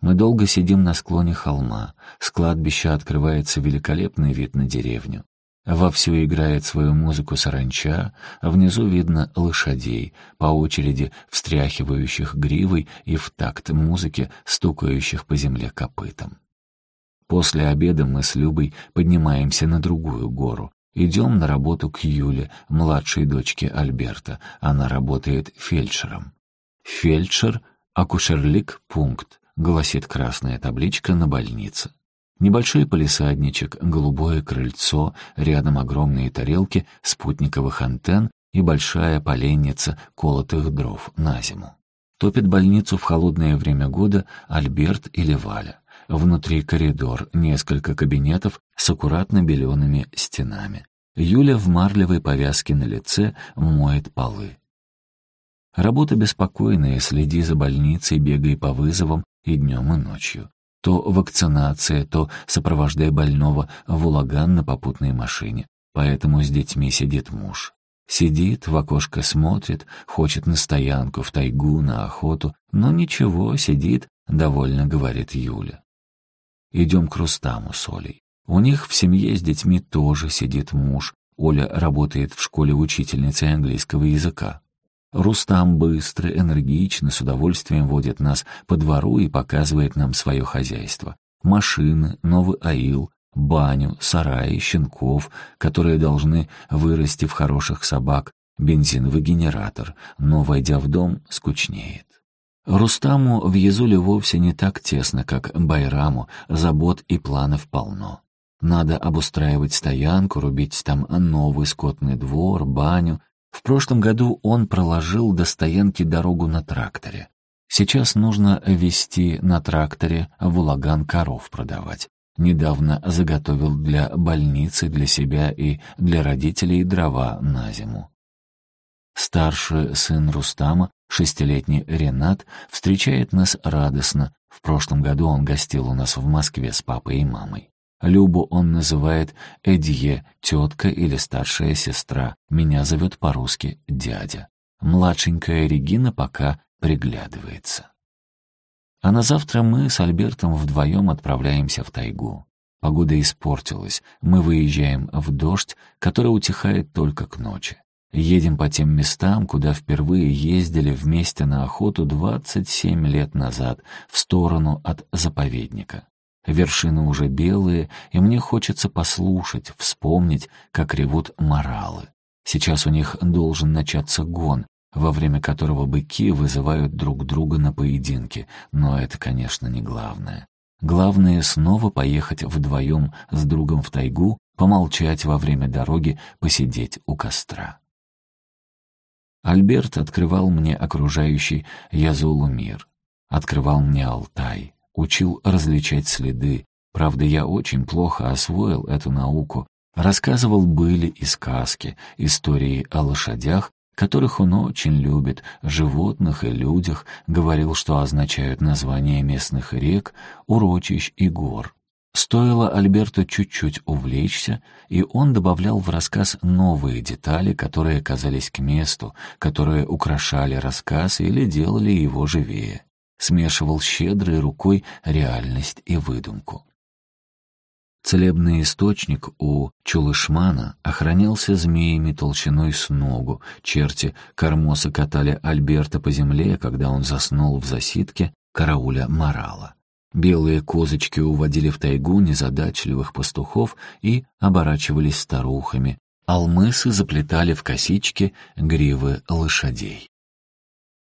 S1: Мы долго сидим на склоне холма. С кладбища открывается великолепный вид на деревню. Вовсю играет свою музыку саранча, а внизу видно лошадей, по очереди встряхивающих гривой и в такт музыки стукающих по земле копытом. После обеда мы с Любой поднимаемся на другую гору. Идем на работу к Юле, младшей дочке Альберта. Она работает фельдшером. «Фельдшер, акушерлик, пункт», — гласит красная табличка на больнице. Небольшой полисадничек, голубое крыльцо, рядом огромные тарелки спутниковых антенн и большая поленница колотых дров на зиму. Топит больницу в холодное время года Альберт или Валя. Внутри коридор, несколько кабинетов с аккуратно белеными стенами. Юля в марлевой повязке на лице моет полы. Работа беспокойная, следи за больницей, бегай по вызовам и днем, и ночью. То вакцинация, то сопровождай больного в улаган на попутной машине. Поэтому с детьми сидит муж. Сидит, в окошко смотрит, хочет на стоянку, в тайгу, на охоту, но ничего, сидит, довольно говорит Юля. Идем к Рустаму с Олей. У них в семье с детьми тоже сидит муж. Оля работает в школе учительницей английского языка. Рустам быстро, энергично, с удовольствием водит нас по двору и показывает нам свое хозяйство. Машины, новый аил, баню, сараи, щенков, которые должны вырасти в хороших собак, бензиновый генератор, но, войдя в дом, скучнеет. Рустаму в Езуле вовсе не так тесно, как Байраму, забот и планов полно. Надо обустраивать стоянку, рубить там новый скотный двор, баню. В прошлом году он проложил до стоянки дорогу на тракторе. Сейчас нужно везти на тракторе в улаган коров продавать. Недавно заготовил для больницы, для себя и для родителей дрова на зиму. Старший сын Рустама Шестилетний Ренат встречает нас радостно. В прошлом году он гостил у нас в Москве с папой и мамой. Любу он называет Эдье, тетка или старшая сестра. Меня зовет по-русски дядя. Младшенькая Регина пока приглядывается. А на завтра мы с Альбертом вдвоем отправляемся в тайгу. Погода испортилась. Мы выезжаем в дождь, который утихает только к ночи. Едем по тем местам, куда впервые ездили вместе на охоту 27 лет назад, в сторону от заповедника. Вершины уже белые, и мне хочется послушать, вспомнить, как ревут моралы. Сейчас у них должен начаться гон, во время которого быки вызывают друг друга на поединки, но это, конечно, не главное. Главное — снова поехать вдвоем с другом в тайгу, помолчать во время дороги, посидеть у костра. Альберт открывал мне окружающий Язулу мир, открывал мне Алтай, учил различать следы. Правда, я очень плохо освоил эту науку. Рассказывал были и сказки, истории о лошадях, которых он очень любит, животных и людях, говорил, что означают названия местных рек, урочищ и гор. Стоило Альберту чуть-чуть увлечься, и он добавлял в рассказ новые детали, которые казались к месту, которые украшали рассказ или делали его живее. Смешивал щедрой рукой реальность и выдумку. Целебный источник у Чулышмана охранялся змеями толщиной с ногу. Черти кормоса катали Альберта по земле, когда он заснул в засидке карауля морала. Белые козочки уводили в тайгу незадачливых пастухов и оборачивались старухами. Алмысы заплетали в косички гривы лошадей.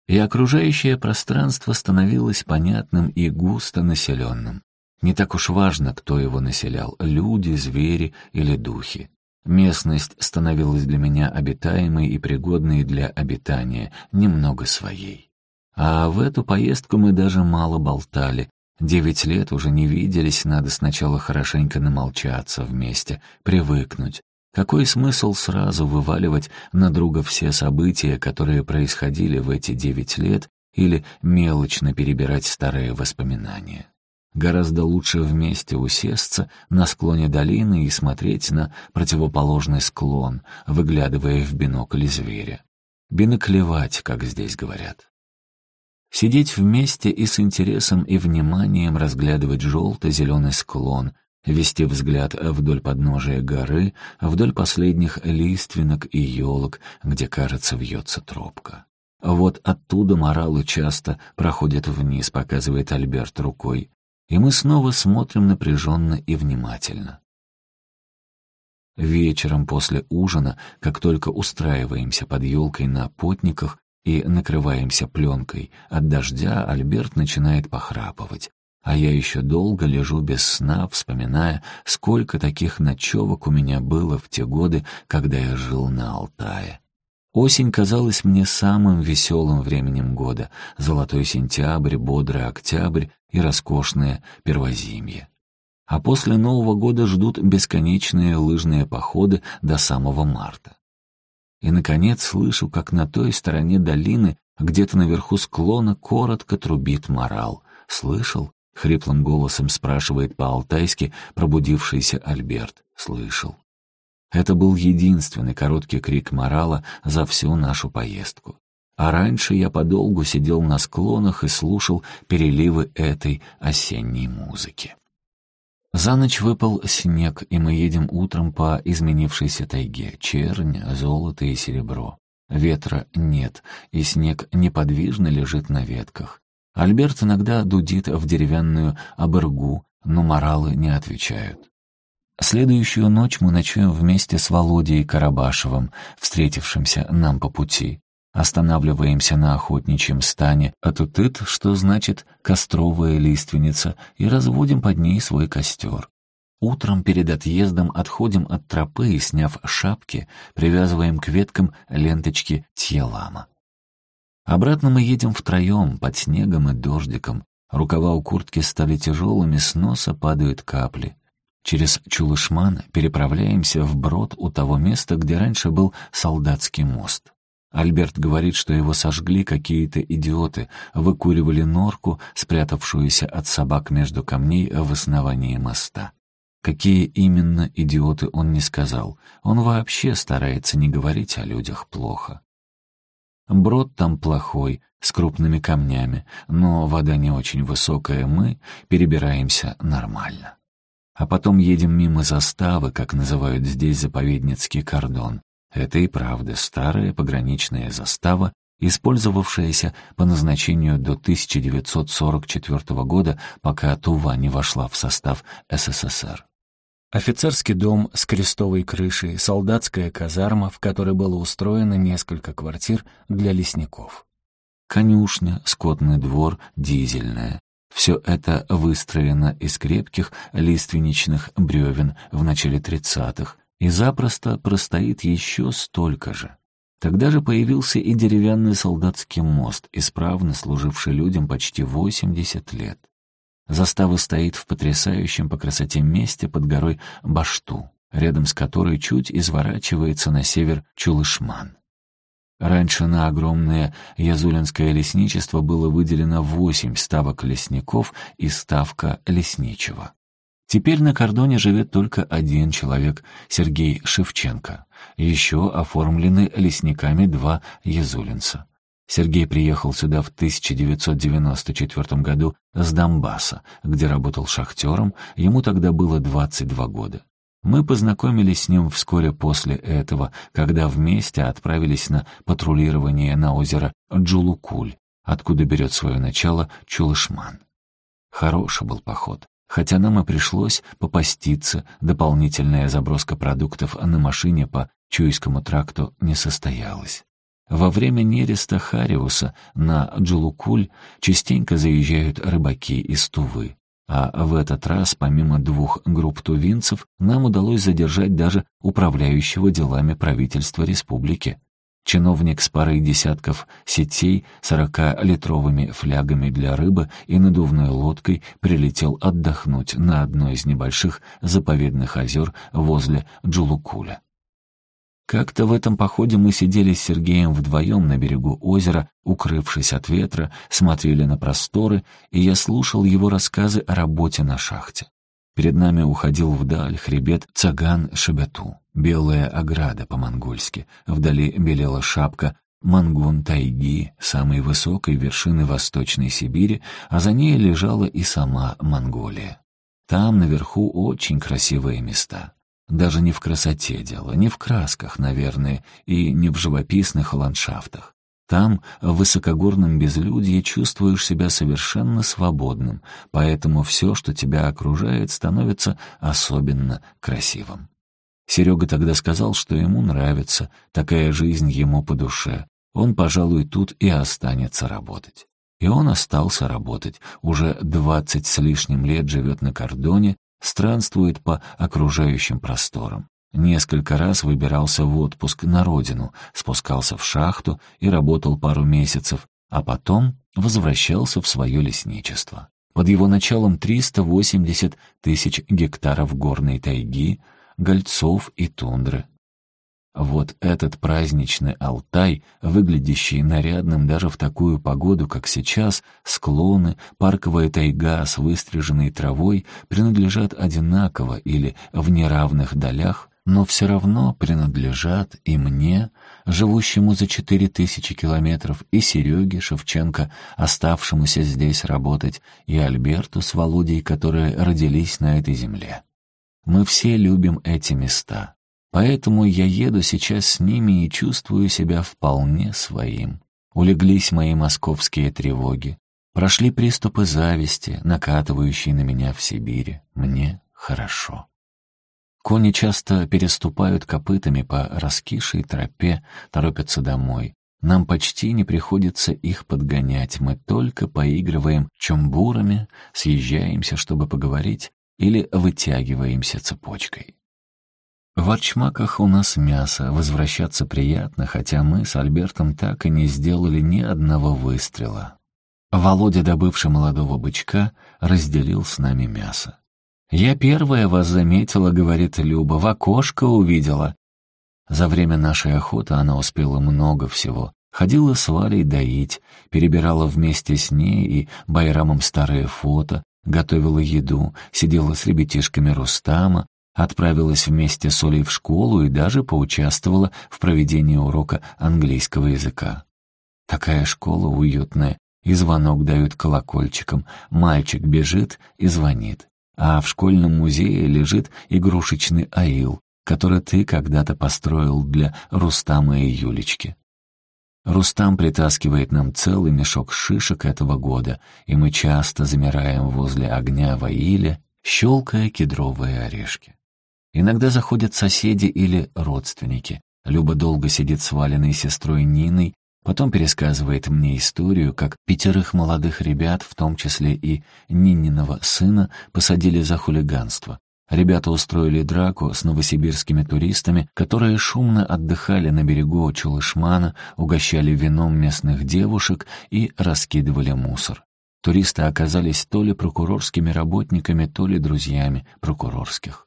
S1: И окружающее пространство становилось понятным и густо населенным. Не так уж важно, кто его населял — люди, звери или духи. Местность становилась для меня обитаемой и пригодной для обитания, немного своей. А в эту поездку мы даже мало болтали, Девять лет уже не виделись, надо сначала хорошенько намолчаться вместе, привыкнуть. Какой смысл сразу вываливать на друга все события, которые происходили в эти девять лет, или мелочно перебирать старые воспоминания? Гораздо лучше вместе усесться на склоне долины и смотреть на противоположный склон, выглядывая в бинокль зверя. Биноклевать, как здесь говорят. Сидеть вместе и с интересом и вниманием разглядывать желто-зеленый склон, вести взгляд вдоль подножия горы, вдоль последних лиственок и елок, где, кажется, вьется тропка. Вот оттуда моралы часто проходят вниз, показывает Альберт рукой, и мы снова смотрим напряженно и внимательно. Вечером после ужина, как только устраиваемся под елкой на потниках, и накрываемся пленкой. От дождя Альберт начинает похрапывать. А я еще долго лежу без сна, вспоминая, сколько таких ночевок у меня было в те годы, когда я жил на Алтае. Осень казалась мне самым веселым временем года. Золотой сентябрь, бодрый октябрь и роскошное первозимье. А после Нового года ждут бесконечные лыжные походы до самого марта. И, наконец, слышу, как на той стороне долины, где-то наверху склона, коротко трубит морал. «Слышал?» — хриплым голосом спрашивает по-алтайски пробудившийся Альберт. «Слышал». Это был единственный короткий крик морала за всю нашу поездку. А раньше я подолгу сидел на склонах и слушал переливы этой осенней музыки. За ночь выпал снег, и мы едем утром по изменившейся тайге. Чернь, золото и серебро. Ветра нет, и снег неподвижно лежит на ветках. Альберт иногда дудит в деревянную обергу, но моралы не отвечают. Следующую ночь мы ночуем вместе с Володей Карабашевым, встретившимся нам по пути. Останавливаемся на охотничьем стане, а тутыт, что значит «костровая лиственница», и разводим под ней свой костер. Утром перед отъездом отходим от тропы и, сняв шапки, привязываем к веткам ленточки тьелама. Обратно мы едем втроем, под снегом и дождиком. Рукава у куртки стали тяжелыми, с носа падают капли. Через Чулышман переправляемся в брод у того места, где раньше был солдатский мост. Альберт говорит, что его сожгли какие-то идиоты, выкуривали норку, спрятавшуюся от собак между камней в основании моста. Какие именно идиоты он не сказал. Он вообще старается не говорить о людях плохо. Брод там плохой, с крупными камнями, но вода не очень высокая, мы перебираемся нормально. А потом едем мимо заставы, как называют здесь заповедницкий кордон. Это и правда старая пограничная застава, использовавшаяся по назначению до 1944 года, пока Тува не вошла в состав СССР. Офицерский дом с крестовой крышей, солдатская казарма, в которой было устроено несколько квартир для лесников. Конюшня, скотный двор, дизельная. Все это выстроено из крепких лиственничных бревен в начале тридцатых и запросто простоит еще столько же. Тогда же появился и деревянный солдатский мост, исправно служивший людям почти 80 лет. Застава стоит в потрясающем по красоте месте под горой Башту, рядом с которой чуть изворачивается на север Чулышман. Раньше на огромное Язулинское лесничество было выделено восемь ставок лесников и ставка лесничего. Теперь на кордоне живет только один человек, Сергей Шевченко. Еще оформлены лесниками два язулинца. Сергей приехал сюда в 1994 году с Донбасса, где работал шахтером, ему тогда было 22 года. Мы познакомились с ним вскоре после этого, когда вместе отправились на патрулирование на озеро Джулукуль, откуда берет свое начало Чулышман. Хороший был поход. Хотя нам и пришлось попаститься, дополнительная заброска продуктов на машине по Чуйскому тракту не состоялась. Во время нереста Хариуса на Джулукуль частенько заезжают рыбаки из Тувы. А в этот раз, помимо двух групп тувинцев, нам удалось задержать даже управляющего делами правительства республики. Чиновник с парой десятков сетей, сорока-литровыми флягами для рыбы и надувной лодкой прилетел отдохнуть на одно из небольших заповедных озер возле Джулукуля. Как-то в этом походе мы сидели с Сергеем вдвоем на берегу озера, укрывшись от ветра, смотрели на просторы, и я слушал его рассказы о работе на шахте. Перед нами уходил вдаль хребет Цаган-Шебету, белая ограда по-монгольски, вдали белела шапка Мангун-Тайги, самой высокой вершины Восточной Сибири, а за ней лежала и сама Монголия. Там наверху очень красивые места. Даже не в красоте дело, не в красках, наверное, и не в живописных ландшафтах. Там, в высокогорном безлюдье, чувствуешь себя совершенно свободным, поэтому все, что тебя окружает, становится особенно красивым. Серега тогда сказал, что ему нравится, такая жизнь ему по душе. Он, пожалуй, тут и останется работать. И он остался работать, уже двадцать с лишним лет живет на кордоне, странствует по окружающим просторам. Несколько раз выбирался в отпуск на родину, спускался в шахту и работал пару месяцев, а потом возвращался в свое лесничество. Под его началом 380 тысяч гектаров горной тайги, гольцов и тундры, вот этот праздничный Алтай, выглядящий нарядным даже в такую погоду, как сейчас, склоны, парковая тайга с выстриженной травой принадлежат одинаково или в неравных долях, но все равно принадлежат и мне, живущему за четыре тысячи километров, и Сереге Шевченко, оставшемуся здесь работать, и Альберту с Володей, которые родились на этой земле. Мы все любим эти места. Поэтому я еду сейчас с ними и чувствую себя вполне своим. Улеглись мои московские тревоги. Прошли приступы зависти, накатывающие на меня в Сибири. Мне хорошо. Кони часто переступают копытами по раскисшей тропе, торопятся домой. Нам почти не приходится их подгонять, мы только поигрываем чумбурами, съезжаемся, чтобы поговорить, или вытягиваемся цепочкой. В Арчмаках у нас мясо, возвращаться приятно, хотя мы с Альбертом так и не сделали ни одного выстрела. Володя, добывший молодого бычка, разделил с нами мясо. «Я первая вас заметила», — говорит Люба, — «в окошко увидела». За время нашей охоты она успела много всего. Ходила с Валей доить, перебирала вместе с ней и Байрамом старые фото, готовила еду, сидела с ребятишками Рустама, отправилась вместе с Олей в школу и даже поучаствовала в проведении урока английского языка. Такая школа уютная, и звонок дают колокольчиком, мальчик бежит и звонит. а в школьном музее лежит игрушечный аил, который ты когда-то построил для Рустама и Юлечки. Рустам притаскивает нам целый мешок шишек этого года, и мы часто замираем возле огня в аиле, щелкая кедровые орешки. Иногда заходят соседи или родственники. Люба долго сидит с Валиной сестрой Ниной, потом пересказывает мне историю, как пятерых молодых ребят, в том числе и Нининого сына, посадили за хулиганство. Ребята устроили драку с новосибирскими туристами, которые шумно отдыхали на берегу Чулышмана, угощали вином местных девушек и раскидывали мусор. Туристы оказались то ли прокурорскими работниками, то ли друзьями прокурорских.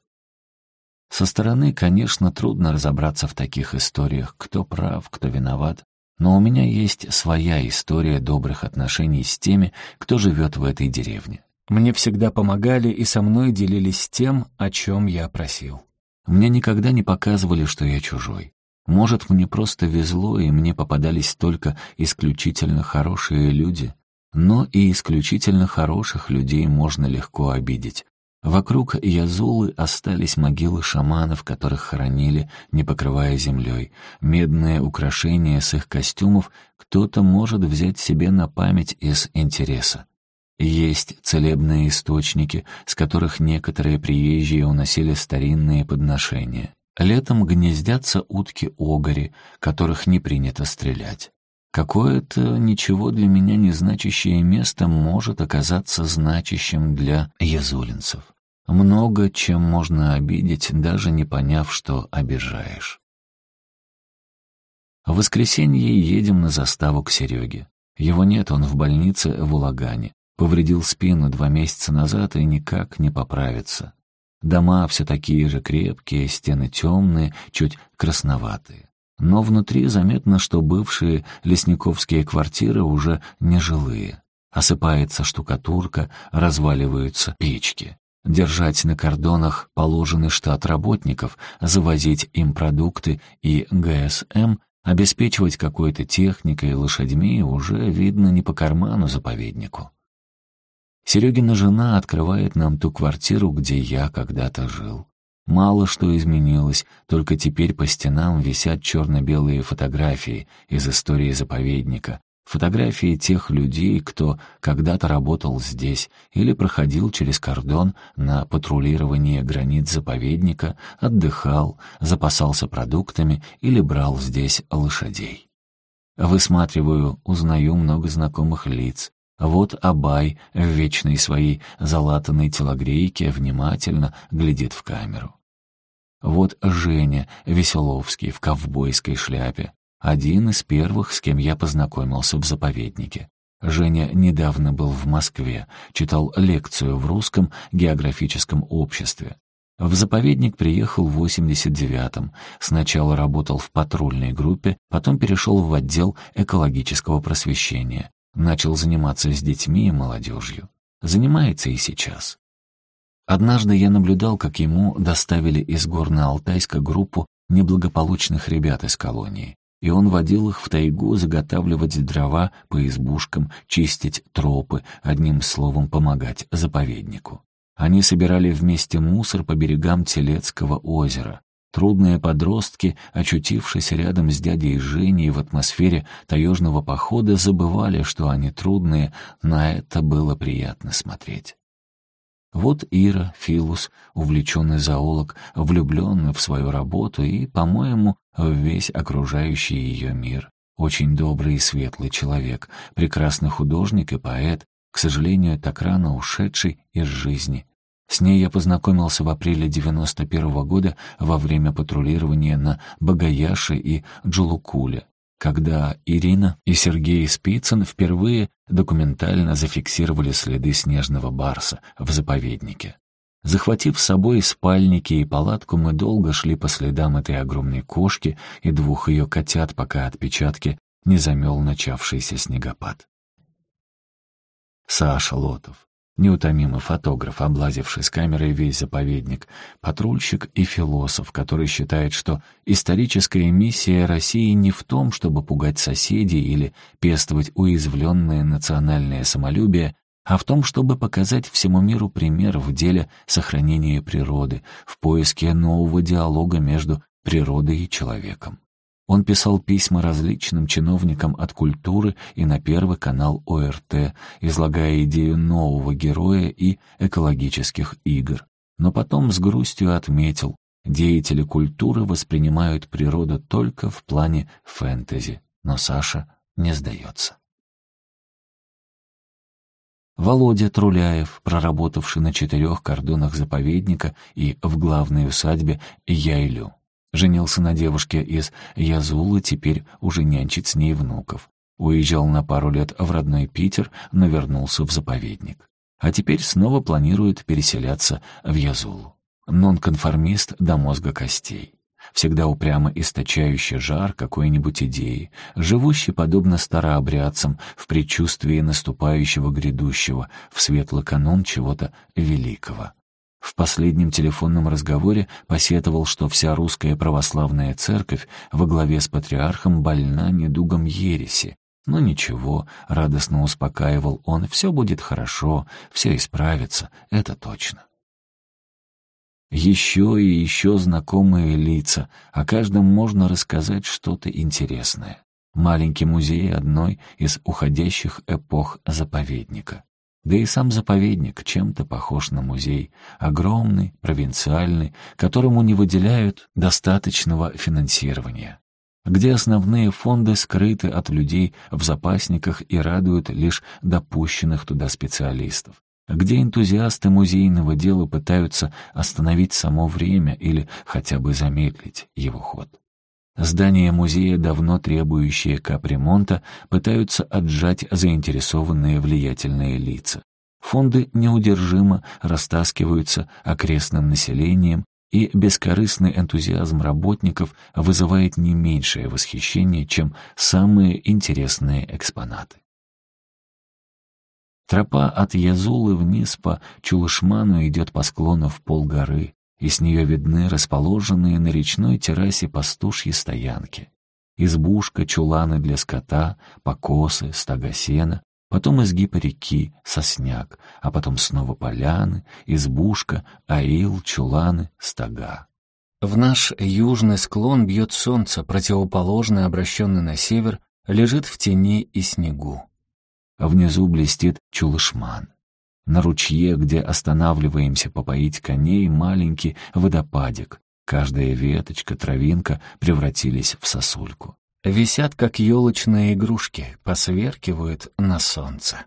S1: Со стороны, конечно, трудно разобраться в таких историях, кто прав, кто виноват, но у меня есть своя история добрых отношений с теми, кто живет в этой деревне. Мне всегда помогали и со мной делились тем, о чем я просил. Мне никогда не показывали, что я чужой. Может, мне просто везло, и мне попадались только исключительно хорошие люди, но и исключительно хороших людей можно легко обидеть. Вокруг Язулы остались могилы шаманов, которых хоронили, не покрывая землей. Медные украшения с их костюмов кто-то может взять себе на память из интереса. Есть целебные источники, с которых некоторые приезжие уносили старинные подношения. Летом гнездятся утки-огори, которых не принято стрелять. Какое-то ничего для меня не значащее место может оказаться значащим для язулинцев. Много чем можно обидеть, даже не поняв, что обижаешь. В воскресенье едем на заставу к Сереге. Его нет, он в больнице в Улагане. Повредил спину два месяца назад и никак не поправится. Дома все такие же крепкие, стены темные, чуть красноватые. Но внутри заметно, что бывшие лесниковские квартиры уже нежилые. Осыпается штукатурка, разваливаются печки. Держать на кордонах положенный штат работников, завозить им продукты и ГСМ, обеспечивать какой-то техникой и лошадьми уже видно не по карману заповеднику. Серегина жена открывает нам ту квартиру, где я когда-то жил. Мало что изменилось, только теперь по стенам висят черно-белые фотографии из истории заповедника, фотографии тех людей, кто когда-то работал здесь или проходил через кордон на патрулирование границ заповедника, отдыхал, запасался продуктами или брал здесь лошадей. Высматриваю, узнаю много знакомых лиц, вот Абай в вечной своей залатанной телогрейке внимательно глядит в камеру. Вот Женя Веселовский в ковбойской шляпе. Один из первых, с кем я познакомился в заповеднике. Женя недавно был в Москве, читал лекцию в русском географическом обществе. В заповедник приехал в 89-м. Сначала работал в патрульной группе, потом перешел в отдел экологического просвещения. Начал заниматься с детьми и молодежью. Занимается и сейчас. Однажды я наблюдал, как ему доставили из Горно-Алтайска группу неблагополучных ребят из колонии, и он водил их в тайгу заготавливать дрова по избушкам, чистить тропы, одним словом помогать заповеднику. Они собирали вместе мусор по берегам Телецкого озера. Трудные подростки, очутившись рядом с дядей Женей в атмосфере таежного похода, забывали, что они трудные, на это было приятно смотреть. Вот Ира, Филус, увлеченный зоолог, влюбленный в свою работу и, по-моему, в весь окружающий ее мир. Очень добрый и светлый человек, прекрасный художник и поэт, к сожалению, так рано ушедший из жизни. С ней я познакомился в апреле 91 -го года во время патрулирования на Багаяше и Джулукуле когда Ирина и Сергей Спицын впервые документально зафиксировали следы снежного барса в заповеднике. Захватив с собой спальники и палатку, мы долго шли по следам этой огромной кошки и двух ее котят, пока отпечатки не замел начавшийся снегопад. Саша Лотов неутомимый фотограф, облазивший с камерой весь заповедник, патрульщик и философ, который считает, что историческая миссия России не в том, чтобы пугать соседей или пестовать уязвленное национальное самолюбие, а в том, чтобы показать всему миру пример в деле сохранения природы, в поиске нового диалога между природой и человеком. Он писал письма различным чиновникам от культуры и на Первый канал ОРТ, излагая идею нового героя и экологических игр. Но потом с грустью отметил, деятели культуры воспринимают природу только в плане фэнтези, но Саша не сдается. Володя Труляев, проработавший на четырех кордонах заповедника и в главной усадьбе Яйлю. Женился на девушке из Язулы, теперь уже нянчит с ней внуков. Уезжал на пару лет в родной Питер, но вернулся в заповедник. А теперь снова планирует переселяться в Язулу. Нонконформист до мозга костей. Всегда упрямо источающий жар какой-нибудь идеи, живущий подобно старообрядцам в предчувствии наступающего грядущего, в светлый канун чего-то великого. В последнем телефонном разговоре посетовал, что вся русская православная церковь во главе с патриархом больна недугом ереси. Но ничего, радостно успокаивал он, все будет хорошо, все исправится, это точно. Еще и еще знакомые лица, о каждом можно рассказать что-то интересное. Маленький музей одной из уходящих эпох заповедника. Да и сам заповедник чем-то похож на музей, огромный, провинциальный, которому не выделяют достаточного финансирования, где основные фонды скрыты от людей в запасниках и радуют лишь допущенных туда специалистов, где энтузиасты музейного дела пытаются остановить само время или хотя бы замедлить его ход. Здание музея, давно требующее капремонта, пытаются отжать заинтересованные влиятельные лица. Фонды неудержимо растаскиваются окрестным населением, и бескорыстный энтузиазм работников вызывает не меньшее восхищение, чем самые интересные экспонаты. Тропа от Язулы вниз по Чулышману идет по склону в полгоры и с нее видны расположенные на речной террасе пастушьи стоянки. Избушка, чуланы для скота, покосы, стога сена, потом изгиб реки, сосняк, а потом снова поляны, избушка, аил, чуланы, стога. В наш южный склон бьет солнце, противоположный, обращенный на север, лежит в тени и снегу. Внизу блестит чулышман. На ручье, где останавливаемся попоить коней, маленький водопадик. Каждая веточка, травинка превратились в сосульку. Висят, как елочные игрушки, посверкивают на солнце.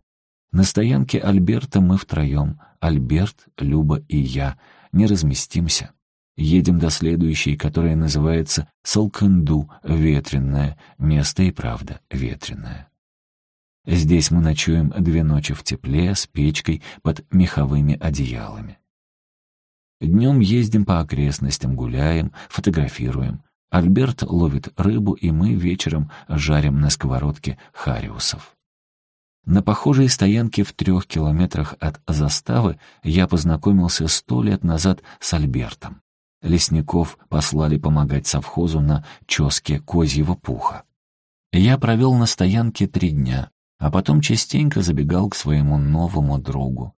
S1: На стоянке Альберта мы втроем, Альберт, Люба и я, не разместимся. Едем до следующей, которая называется Салканду, ветреное, место и правда ветреное. Здесь мы ночуем две ночи в тепле, с печкой, под меховыми одеялами. Днем ездим по окрестностям, гуляем, фотографируем. Альберт ловит рыбу, и мы вечером жарим на сковородке хариусов. На похожей стоянке в трех километрах от заставы я познакомился сто лет назад с Альбертом. Лесников послали помогать совхозу на ческе козьего пуха. Я провел на стоянке три дня, а потом частенько забегал к своему новому другу.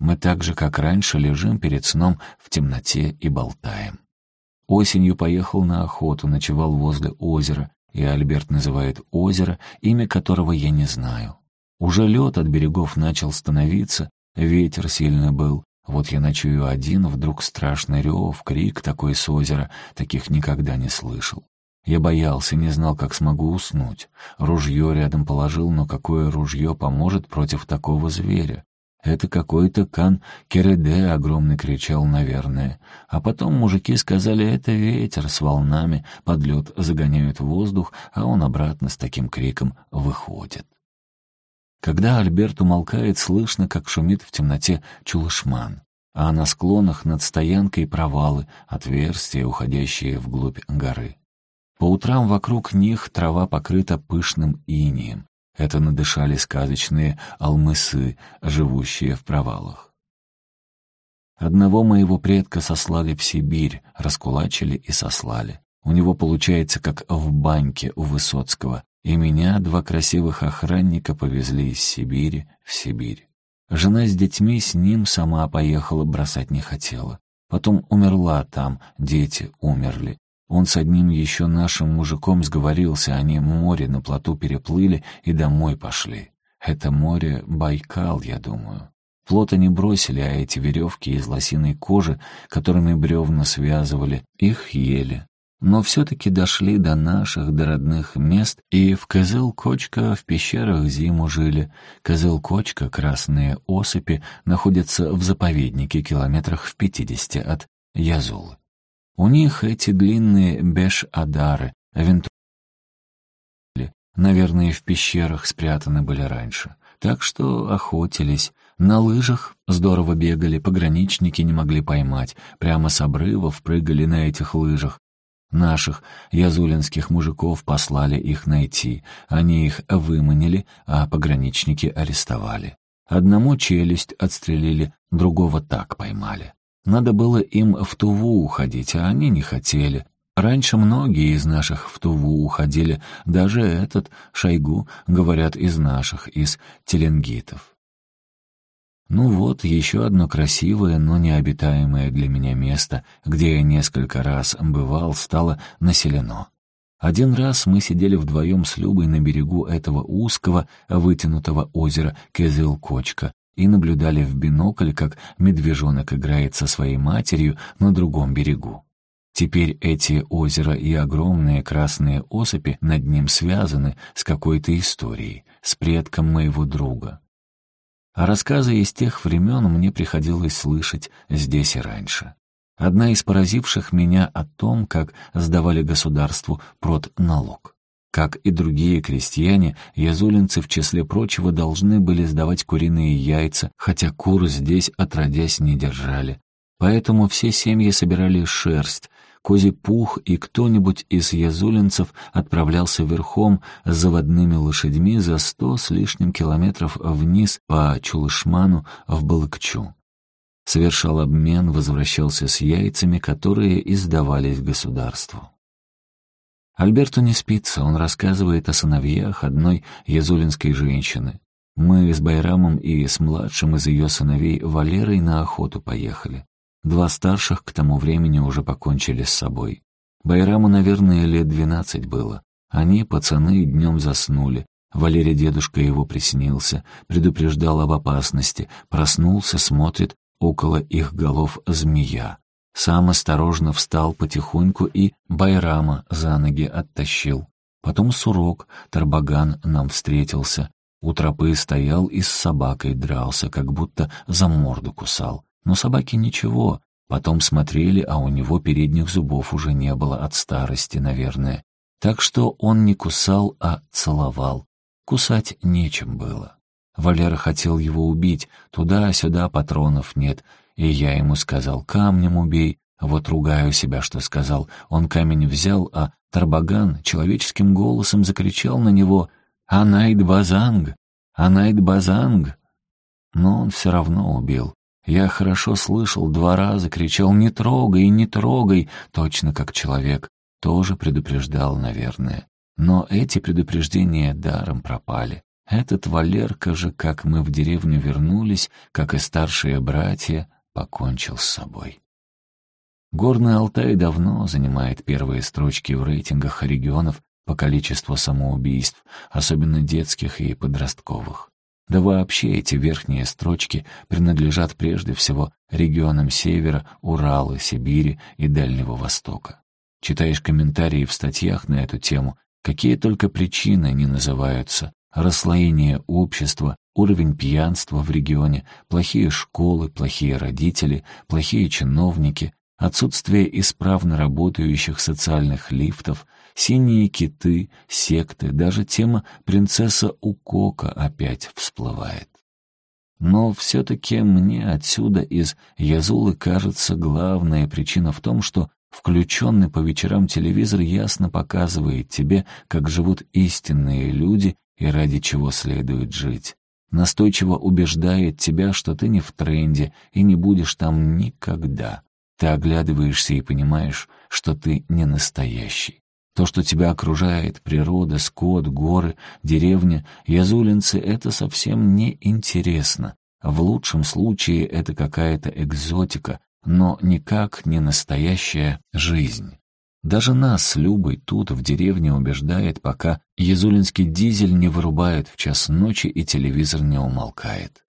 S1: Мы так же, как раньше, лежим перед сном в темноте и болтаем. Осенью поехал на охоту, ночевал возле озера, и Альберт называет озеро, имя которого я не знаю. Уже лед от берегов начал становиться, ветер сильный был. Вот я ночую один, вдруг страшный рев, крик такой с озера, таких никогда не слышал. Я боялся, не знал, как смогу уснуть. Ружье рядом положил, но какое ружье поможет против такого зверя? Это какой-то кан Кереде огромный кричал, наверное. А потом мужики сказали, это ветер с волнами, под лед загоняют воздух, а он обратно с таким криком выходит. Когда Альберт умолкает, слышно, как шумит в темноте чулышман, а на склонах над стоянкой провалы, отверстия, уходящие вглубь горы. По утрам вокруг них трава покрыта пышным инием. Это надышали сказочные алмысы, живущие в провалах. Одного моего предка сослали в Сибирь, раскулачили и сослали. У него получается, как в баньке у Высоцкого. и меня два красивых охранника повезли из Сибири в Сибирь. Жена с детьми с ним сама поехала, бросать не хотела. Потом умерла там, дети умерли. Он с одним еще нашим мужиком сговорился, они море на плоту переплыли и домой пошли. Это море Байкал, я думаю. Плота не бросили, а эти веревки из лосиной кожи, которыми бревна связывали, их ели. Но все-таки дошли до наших, до родных мест, и в Козыл-Кочка в пещерах зиму жили. Козыл-Кочка, красные осыпи, находятся в заповеднике километрах в пятидесяти от Язулы. У них эти длинные беш-адары, винту... наверное, в пещерах спрятаны были раньше. Так что охотились. На лыжах здорово бегали, пограничники не могли поймать. Прямо с обрывов прыгали на этих лыжах. Наших язулинских мужиков послали их найти. Они их выманили, а пограничники арестовали. Одному челюсть отстрелили, другого так поймали. Надо было им в Туву уходить, а они не хотели. Раньше многие из наших в Туву уходили, даже этот, Шойгу, говорят, из наших, из теленгитов. Ну вот, еще одно красивое, но необитаемое для меня место, где я несколько раз бывал, стало населено. Один раз мы сидели вдвоем с Любой на берегу этого узкого, вытянутого озера Кезыл-Кочка, и наблюдали в бинокль, как медвежонок играет со своей матерью на другом берегу. Теперь эти озера и огромные красные осыпи над ним связаны с какой-то историей, с предком моего друга. А рассказы из тех времен мне приходилось слышать здесь и раньше. Одна из поразивших меня о том, как сдавали государству налог. Как и другие крестьяне, язулинцы в числе прочего должны были сдавать куриные яйца, хотя кур здесь отродясь не держали. Поэтому все семьи собирали шерсть, козий пух, и кто-нибудь из язулинцев отправлялся верхом с заводными лошадьми за сто с лишним километров вниз по Чулышману в Балыкчу. Совершал обмен, возвращался с яйцами, которые издавались государству. Альберту не спится, он рассказывает о сыновьях одной язулинской женщины. Мы с Байрамом и с младшим из ее сыновей Валерой на охоту поехали. Два старших к тому времени уже покончили с собой. Байраму, наверное, лет двенадцать было. Они, пацаны, днем заснули. Валерий дедушка его приснился, предупреждал об опасности, проснулся, смотрит, около их голов змея. Сам осторожно встал потихоньку и Байрама за ноги оттащил. Потом Сурок, Тарбаган нам встретился. У тропы стоял и с собакой дрался, как будто за морду кусал. Но собаки ничего. Потом смотрели, а у него передних зубов уже не было от старости, наверное. Так что он не кусал, а целовал. Кусать нечем было. Валера хотел его убить, туда-сюда патронов нет, и я ему сказал, камнем убей. Вот ругаю себя, что сказал. Он камень взял, а Тарбаган человеческим голосом закричал на него «Анайд Базанг! Анайд Базанг!» Но он все равно убил. Я хорошо слышал, два раза кричал «Не трогай, не трогай!» Точно как человек. Тоже предупреждал, наверное. Но эти предупреждения даром пропали. Этот Валерка же, как мы в деревню вернулись, как и старшие братья, покончил с собой. Горный Алтай давно занимает первые строчки в рейтингах регионов по количеству самоубийств, особенно детских и подростковых. Да вообще эти верхние строчки принадлежат прежде всего регионам Севера, Урала, Сибири и Дальнего Востока. Читаешь комментарии в статьях на эту тему, какие только причины не называются. Расслоение общества, Уровень пьянства в регионе, плохие школы, плохие родители, плохие чиновники, отсутствие исправно работающих социальных лифтов, синие киты, секты, даже тема «принцесса Укока» опять всплывает. Но все-таки мне отсюда из Язулы кажется главная причина в том, что включенный по вечерам телевизор ясно показывает тебе, как живут истинные люди и ради чего следует жить настойчиво убеждает тебя, что ты не в тренде и не будешь там никогда. Ты оглядываешься и понимаешь, что ты не настоящий. То, что тебя окружает, природа, скот, горы, деревня, язулинцы — это совсем не интересно. В лучшем случае это какая-то экзотика, но никак не настоящая жизнь. Даже нас Любой тут, в деревне, убеждает, пока язулинский дизель не вырубает в час ночи и телевизор не умолкает.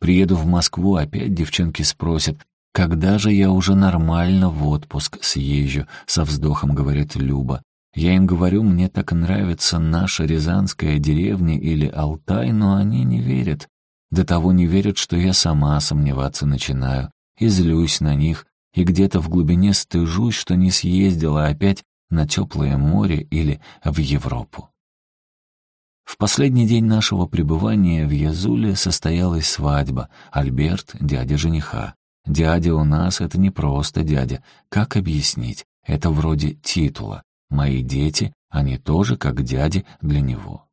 S1: Приеду в Москву, опять девчонки спросят, когда же я уже нормально в отпуск съезжу, со вздохом говорит Люба. Я им говорю, мне так нравится наша рязанская деревня или Алтай, но они не верят. До того не верят, что я сама сомневаться начинаю и злюсь на них, и где-то в глубине стыжусь, что не съездила опять на теплое море или в Европу. В последний день нашего пребывания в Язуле состоялась свадьба. Альберт — дядя жениха. Дядя у нас — это не просто дядя. Как объяснить? Это вроде титула. Мои дети, они тоже как дяди для него.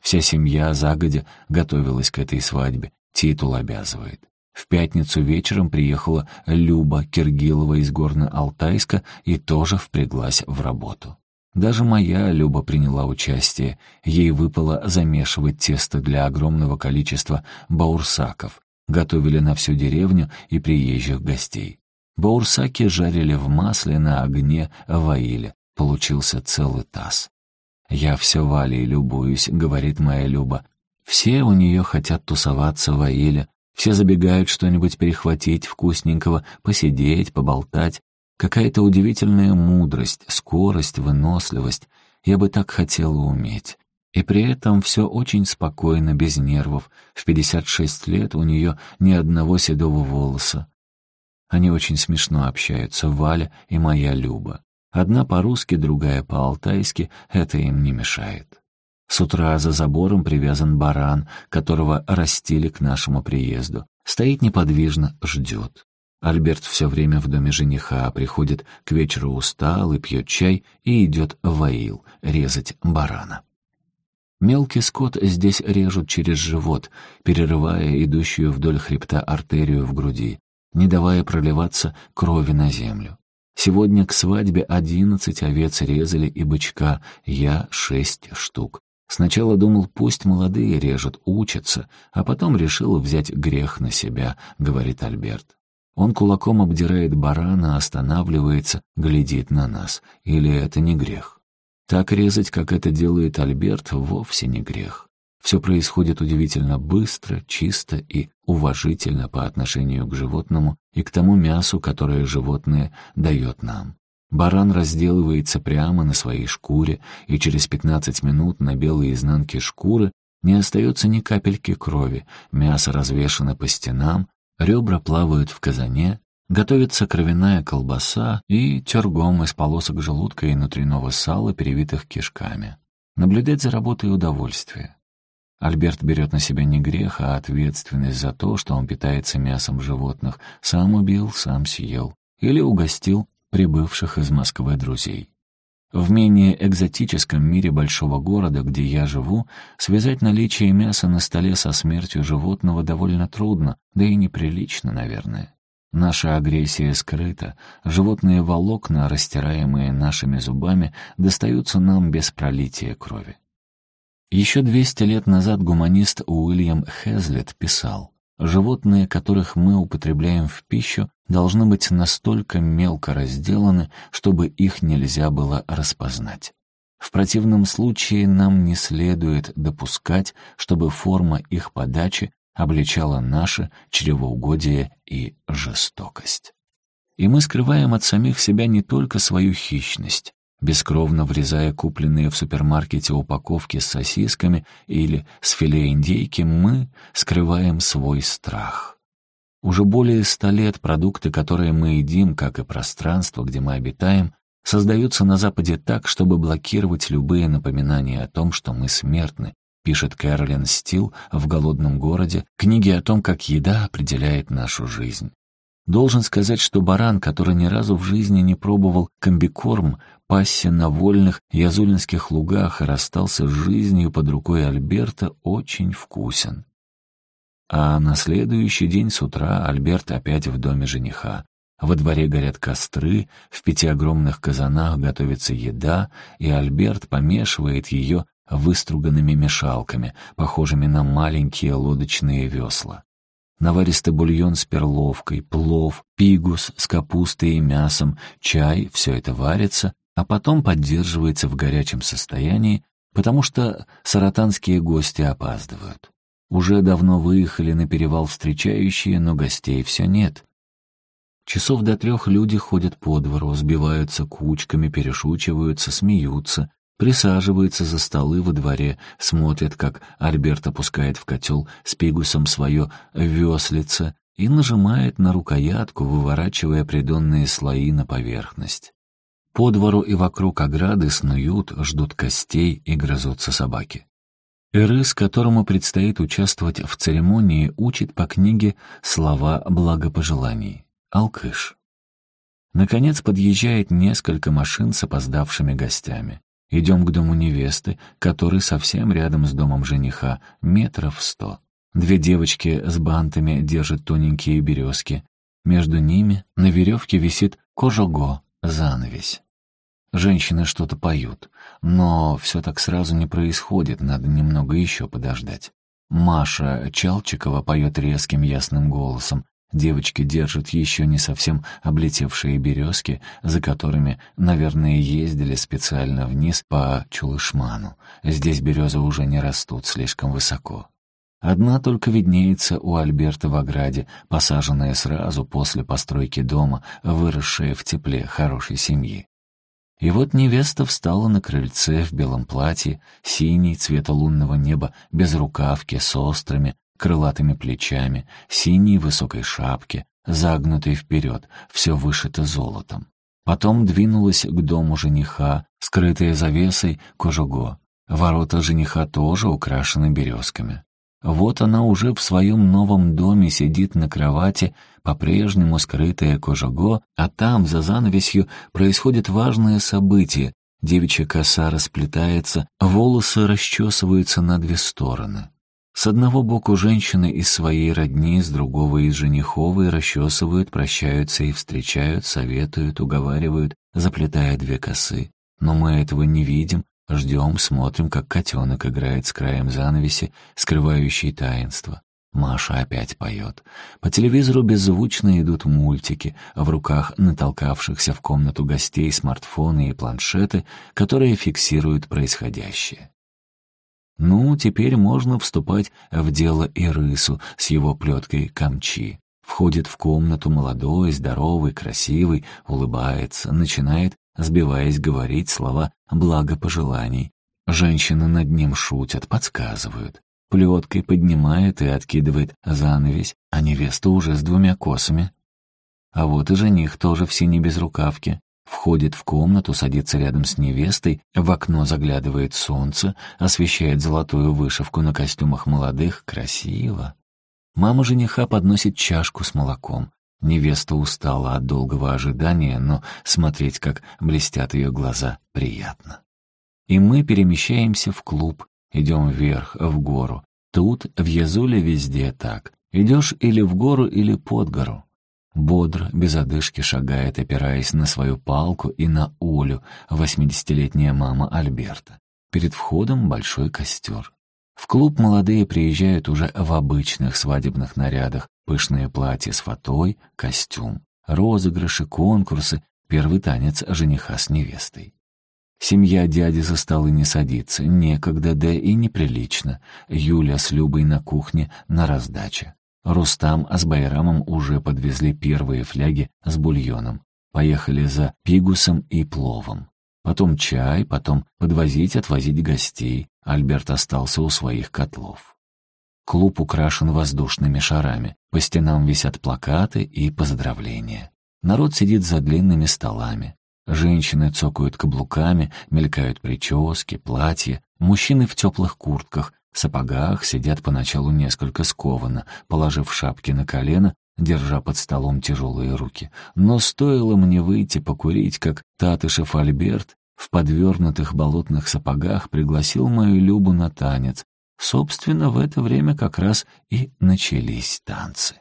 S1: Вся семья загодя готовилась к этой свадьбе. Титул обязывает. В пятницу вечером приехала Люба Киргилова из Горно-Алтайска и тоже впряглась в работу. Даже моя Люба приняла участие. Ей выпало замешивать тесто для огромного количества баурсаков. Готовили на всю деревню и приезжих гостей. Баурсаки жарили в масле на огне ваиле. Получился целый таз. «Я все Валей любуюсь», — говорит моя Люба. «Все у нее хотят тусоваться в Аиле, все забегают что-нибудь перехватить вкусненького, посидеть, поболтать. Какая-то удивительная мудрость, скорость, выносливость. Я бы так хотела уметь. И при этом все очень спокойно, без нервов. В 56 лет у нее ни одного седого волоса. Они очень смешно общаются, Валя и моя Люба. Одна по-русски, другая по-алтайски, это им не мешает. С утра за забором привязан баран, которого растили к нашему приезду. Стоит неподвижно, ждет. Альберт все время в доме жениха, приходит к вечеру устал и пьет чай и идет в аил резать барана. Мелкий скот здесь режут через живот, перерывая идущую вдоль хребта артерию в груди, не давая проливаться крови на землю. Сегодня к свадьбе одиннадцать овец резали и бычка, я шесть штук. Сначала думал, пусть молодые режут, учатся, а потом решил взять грех на себя, говорит Альберт. Он кулаком обдирает барана, останавливается, глядит на нас. Или это не грех? Так резать, как это делает Альберт, вовсе не грех. Все происходит удивительно быстро, чисто и уважительно по отношению к животному и к тому мясу, которое животное дает нам. Баран разделывается прямо на своей шкуре, и через 15 минут на белой изнанке шкуры не остается ни капельки крови, мясо развешано по стенам, ребра плавают в казане, готовится кровяная колбаса и тергом из полосок желудка и внутреннего сала, перевитых кишками. Наблюдать за работой удовольствие. Альберт берет на себя не грех, а ответственность за то, что он питается мясом животных, сам убил, сам съел. Или угостил прибывших из Москвы друзей. В менее экзотическом мире большого города, где я живу, связать наличие мяса на столе со смертью животного довольно трудно, да и неприлично, наверное. Наша агрессия скрыта, животные волокна, растираемые нашими зубами, достаются нам без пролития крови. Еще 200 лет назад гуманист Уильям Хезлет писал, «Животные, которых мы употребляем в пищу, должны быть настолько мелко разделаны, чтобы их нельзя было распознать. В противном случае нам не следует допускать, чтобы форма их подачи обличала наше чревоугодие и жестокость. И мы скрываем от самих себя не только свою хищность, бескровно врезая купленные в супермаркете упаковки с сосисками или с филе индейки, мы скрываем свой страх. Уже более ста лет продукты, которые мы едим, как и пространство, где мы обитаем, создаются на Западе так, чтобы блокировать любые напоминания о том, что мы смертны, пишет Кэролин Стил в «Голодном городе», книге о том, как еда определяет нашу жизнь. Должен сказать, что баран, который ни разу в жизни не пробовал комбикорм, пасся на вольных язулинских лугах и расстался с жизнью под рукой Альберта, очень вкусен. А на следующий день с утра Альберт опять в доме жениха. Во дворе горят костры, в пяти огромных казанах готовится еда, и Альберт помешивает ее выструганными мешалками, похожими на маленькие лодочные весла. Наваристый бульон с перловкой, плов, пигус с капустой и мясом, чай — все это варится, а потом поддерживается в горячем состоянии, потому что саратанские гости опаздывают. Уже давно выехали на перевал встречающие, но гостей все нет. Часов до трех люди ходят по двору, сбиваются кучками, перешучиваются, смеются, присаживаются за столы во дворе, смотрят, как Альберт опускает в котел с пигусом свое веслице и нажимает на рукоятку, выворачивая придонные слои на поверхность. По двору и вокруг ограды снуют, ждут костей и грызутся собаки. Эрыс, которому предстоит участвовать в церемонии, учит по книге слова благопожеланий. Алкыш. Наконец подъезжает несколько машин с опоздавшими гостями. Идем к дому невесты, который совсем рядом с домом жениха, метров сто. Две девочки с бантами держат тоненькие березки. Между ними на веревке висит кожого, занавесь. Женщины что-то поют, но все так сразу не происходит, надо немного еще подождать. Маша Чалчикова поет резким ясным голосом. Девочки держат еще не совсем облетевшие березки, за которыми, наверное, ездили специально вниз по Чулышману. Здесь березы уже не растут слишком высоко. Одна только виднеется у Альберта в ограде, посаженная сразу после постройки дома, выросшая в тепле хорошей семьи. И вот невеста встала на крыльце в белом платье, синий цвета лунного неба, без рукавки, с острыми, крылатыми плечами, синей высокой шапке, загнутой вперед, все вышито золотом. Потом двинулась к дому жениха, скрытая завесой кожуго. Ворота жениха тоже украшены березками. Вот она уже в своем новом доме сидит на кровати, по-прежнему скрытая кожаго, а там, за занавесью, происходит важное событие. Девичья коса расплетается, волосы расчесываются на две стороны. С одного боку женщины из своей родни, с другого из жениховой расчесывают, прощаются и встречают, советуют, уговаривают, заплетая две косы. Но мы этого не видим, Ждем, смотрим, как котенок играет с краем занавеси, скрывающей таинство. Маша опять поет. По телевизору беззвучно идут мультики, а в руках натолкавшихся в комнату гостей смартфоны и планшеты, которые фиксируют происходящее. Ну, теперь можно вступать в дело Ирысу с его плеткой камчи. Входит в комнату молодой, здоровый, красивый, улыбается, начинает сбиваясь говорить слова благопожеланий. Женщины над ним шутят, подсказывают. Плеткой поднимает и откидывает занавесь, а невеста уже с двумя косами. А вот и жених тоже в синей безрукавке. Входит в комнату, садится рядом с невестой, в окно заглядывает солнце, освещает золотую вышивку на костюмах молодых. Красиво. Мама жениха подносит чашку с молоком. Невеста устала от долгого ожидания, но смотреть, как блестят ее глаза, приятно. И мы перемещаемся в клуб, идем вверх, в гору. Тут, в Язуле, везде так. Идешь или в гору, или под гору. Бодро, без одышки шагает, опираясь на свою палку и на Олю, восьмидесятилетняя мама Альберта. Перед входом большой костер. В клуб молодые приезжают уже в обычных свадебных нарядах, Пышное платье с фатой, костюм, розыгрыши, конкурсы, первый танец жениха с невестой. Семья дяди за столы не садится, некогда, да и неприлично. Юля с Любой на кухне на раздаче. Рустам с Байрамом уже подвезли первые фляги с бульоном. Поехали за пигусом и пловом. Потом чай, потом подвозить-отвозить гостей. Альберт остался у своих котлов. Клуб украшен воздушными шарами. По стенам висят плакаты и поздравления. Народ сидит за длинными столами. Женщины цокают каблуками, мелькают прически, платья. Мужчины в теплых куртках, сапогах сидят поначалу несколько скованно, положив шапки на колено, держа под столом тяжелые руки. Но стоило мне выйти покурить, как Татышев Альберт в подвернутых болотных сапогах пригласил мою Любу на танец, Собственно, в это время как раз и начались танцы.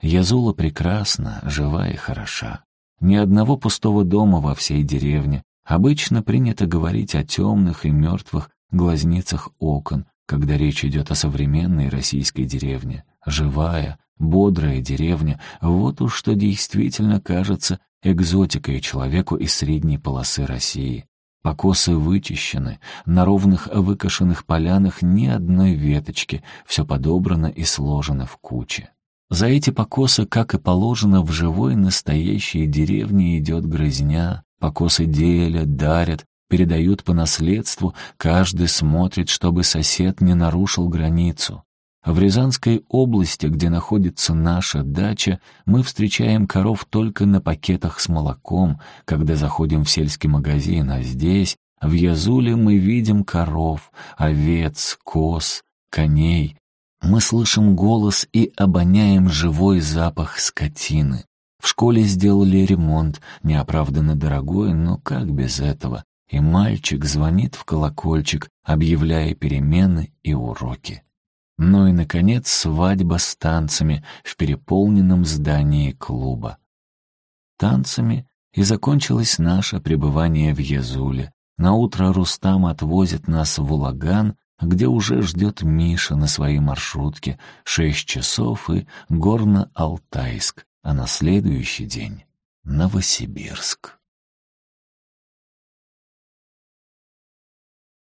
S1: Язула прекрасна, жива и хороша. Ни одного пустого дома во всей деревне. Обычно принято говорить о темных и мертвых глазницах окон, когда речь идет о современной российской деревне. Живая, бодрая деревня — вот уж что действительно кажется экзотикой человеку из средней полосы России. Покосы вычищены, на ровных выкошенных полянах ни одной веточки, все подобрано и сложено в куче. За эти покосы, как и положено, в живой настоящей деревне идет грызня, покосы делят, дарят, передают по наследству, каждый смотрит, чтобы сосед не нарушил границу. В Рязанской области, где находится наша дача, мы встречаем коров только на пакетах с молоком, когда заходим в сельский магазин, а здесь, в Язуле, мы видим коров, овец, коз, коней. Мы слышим голос и обоняем живой запах скотины. В школе сделали ремонт, неоправданно дорогой, но как без этого? И мальчик звонит в колокольчик, объявляя перемены и уроки. Ну и, наконец, свадьба с танцами в переполненном здании клуба. Танцами и закончилось наше пребывание в Язуле. Наутро Рустам отвозит нас в Улаган, где уже ждет Миша на своей маршрутке, шесть часов и Горно-Алтайск, а на следующий день — Новосибирск.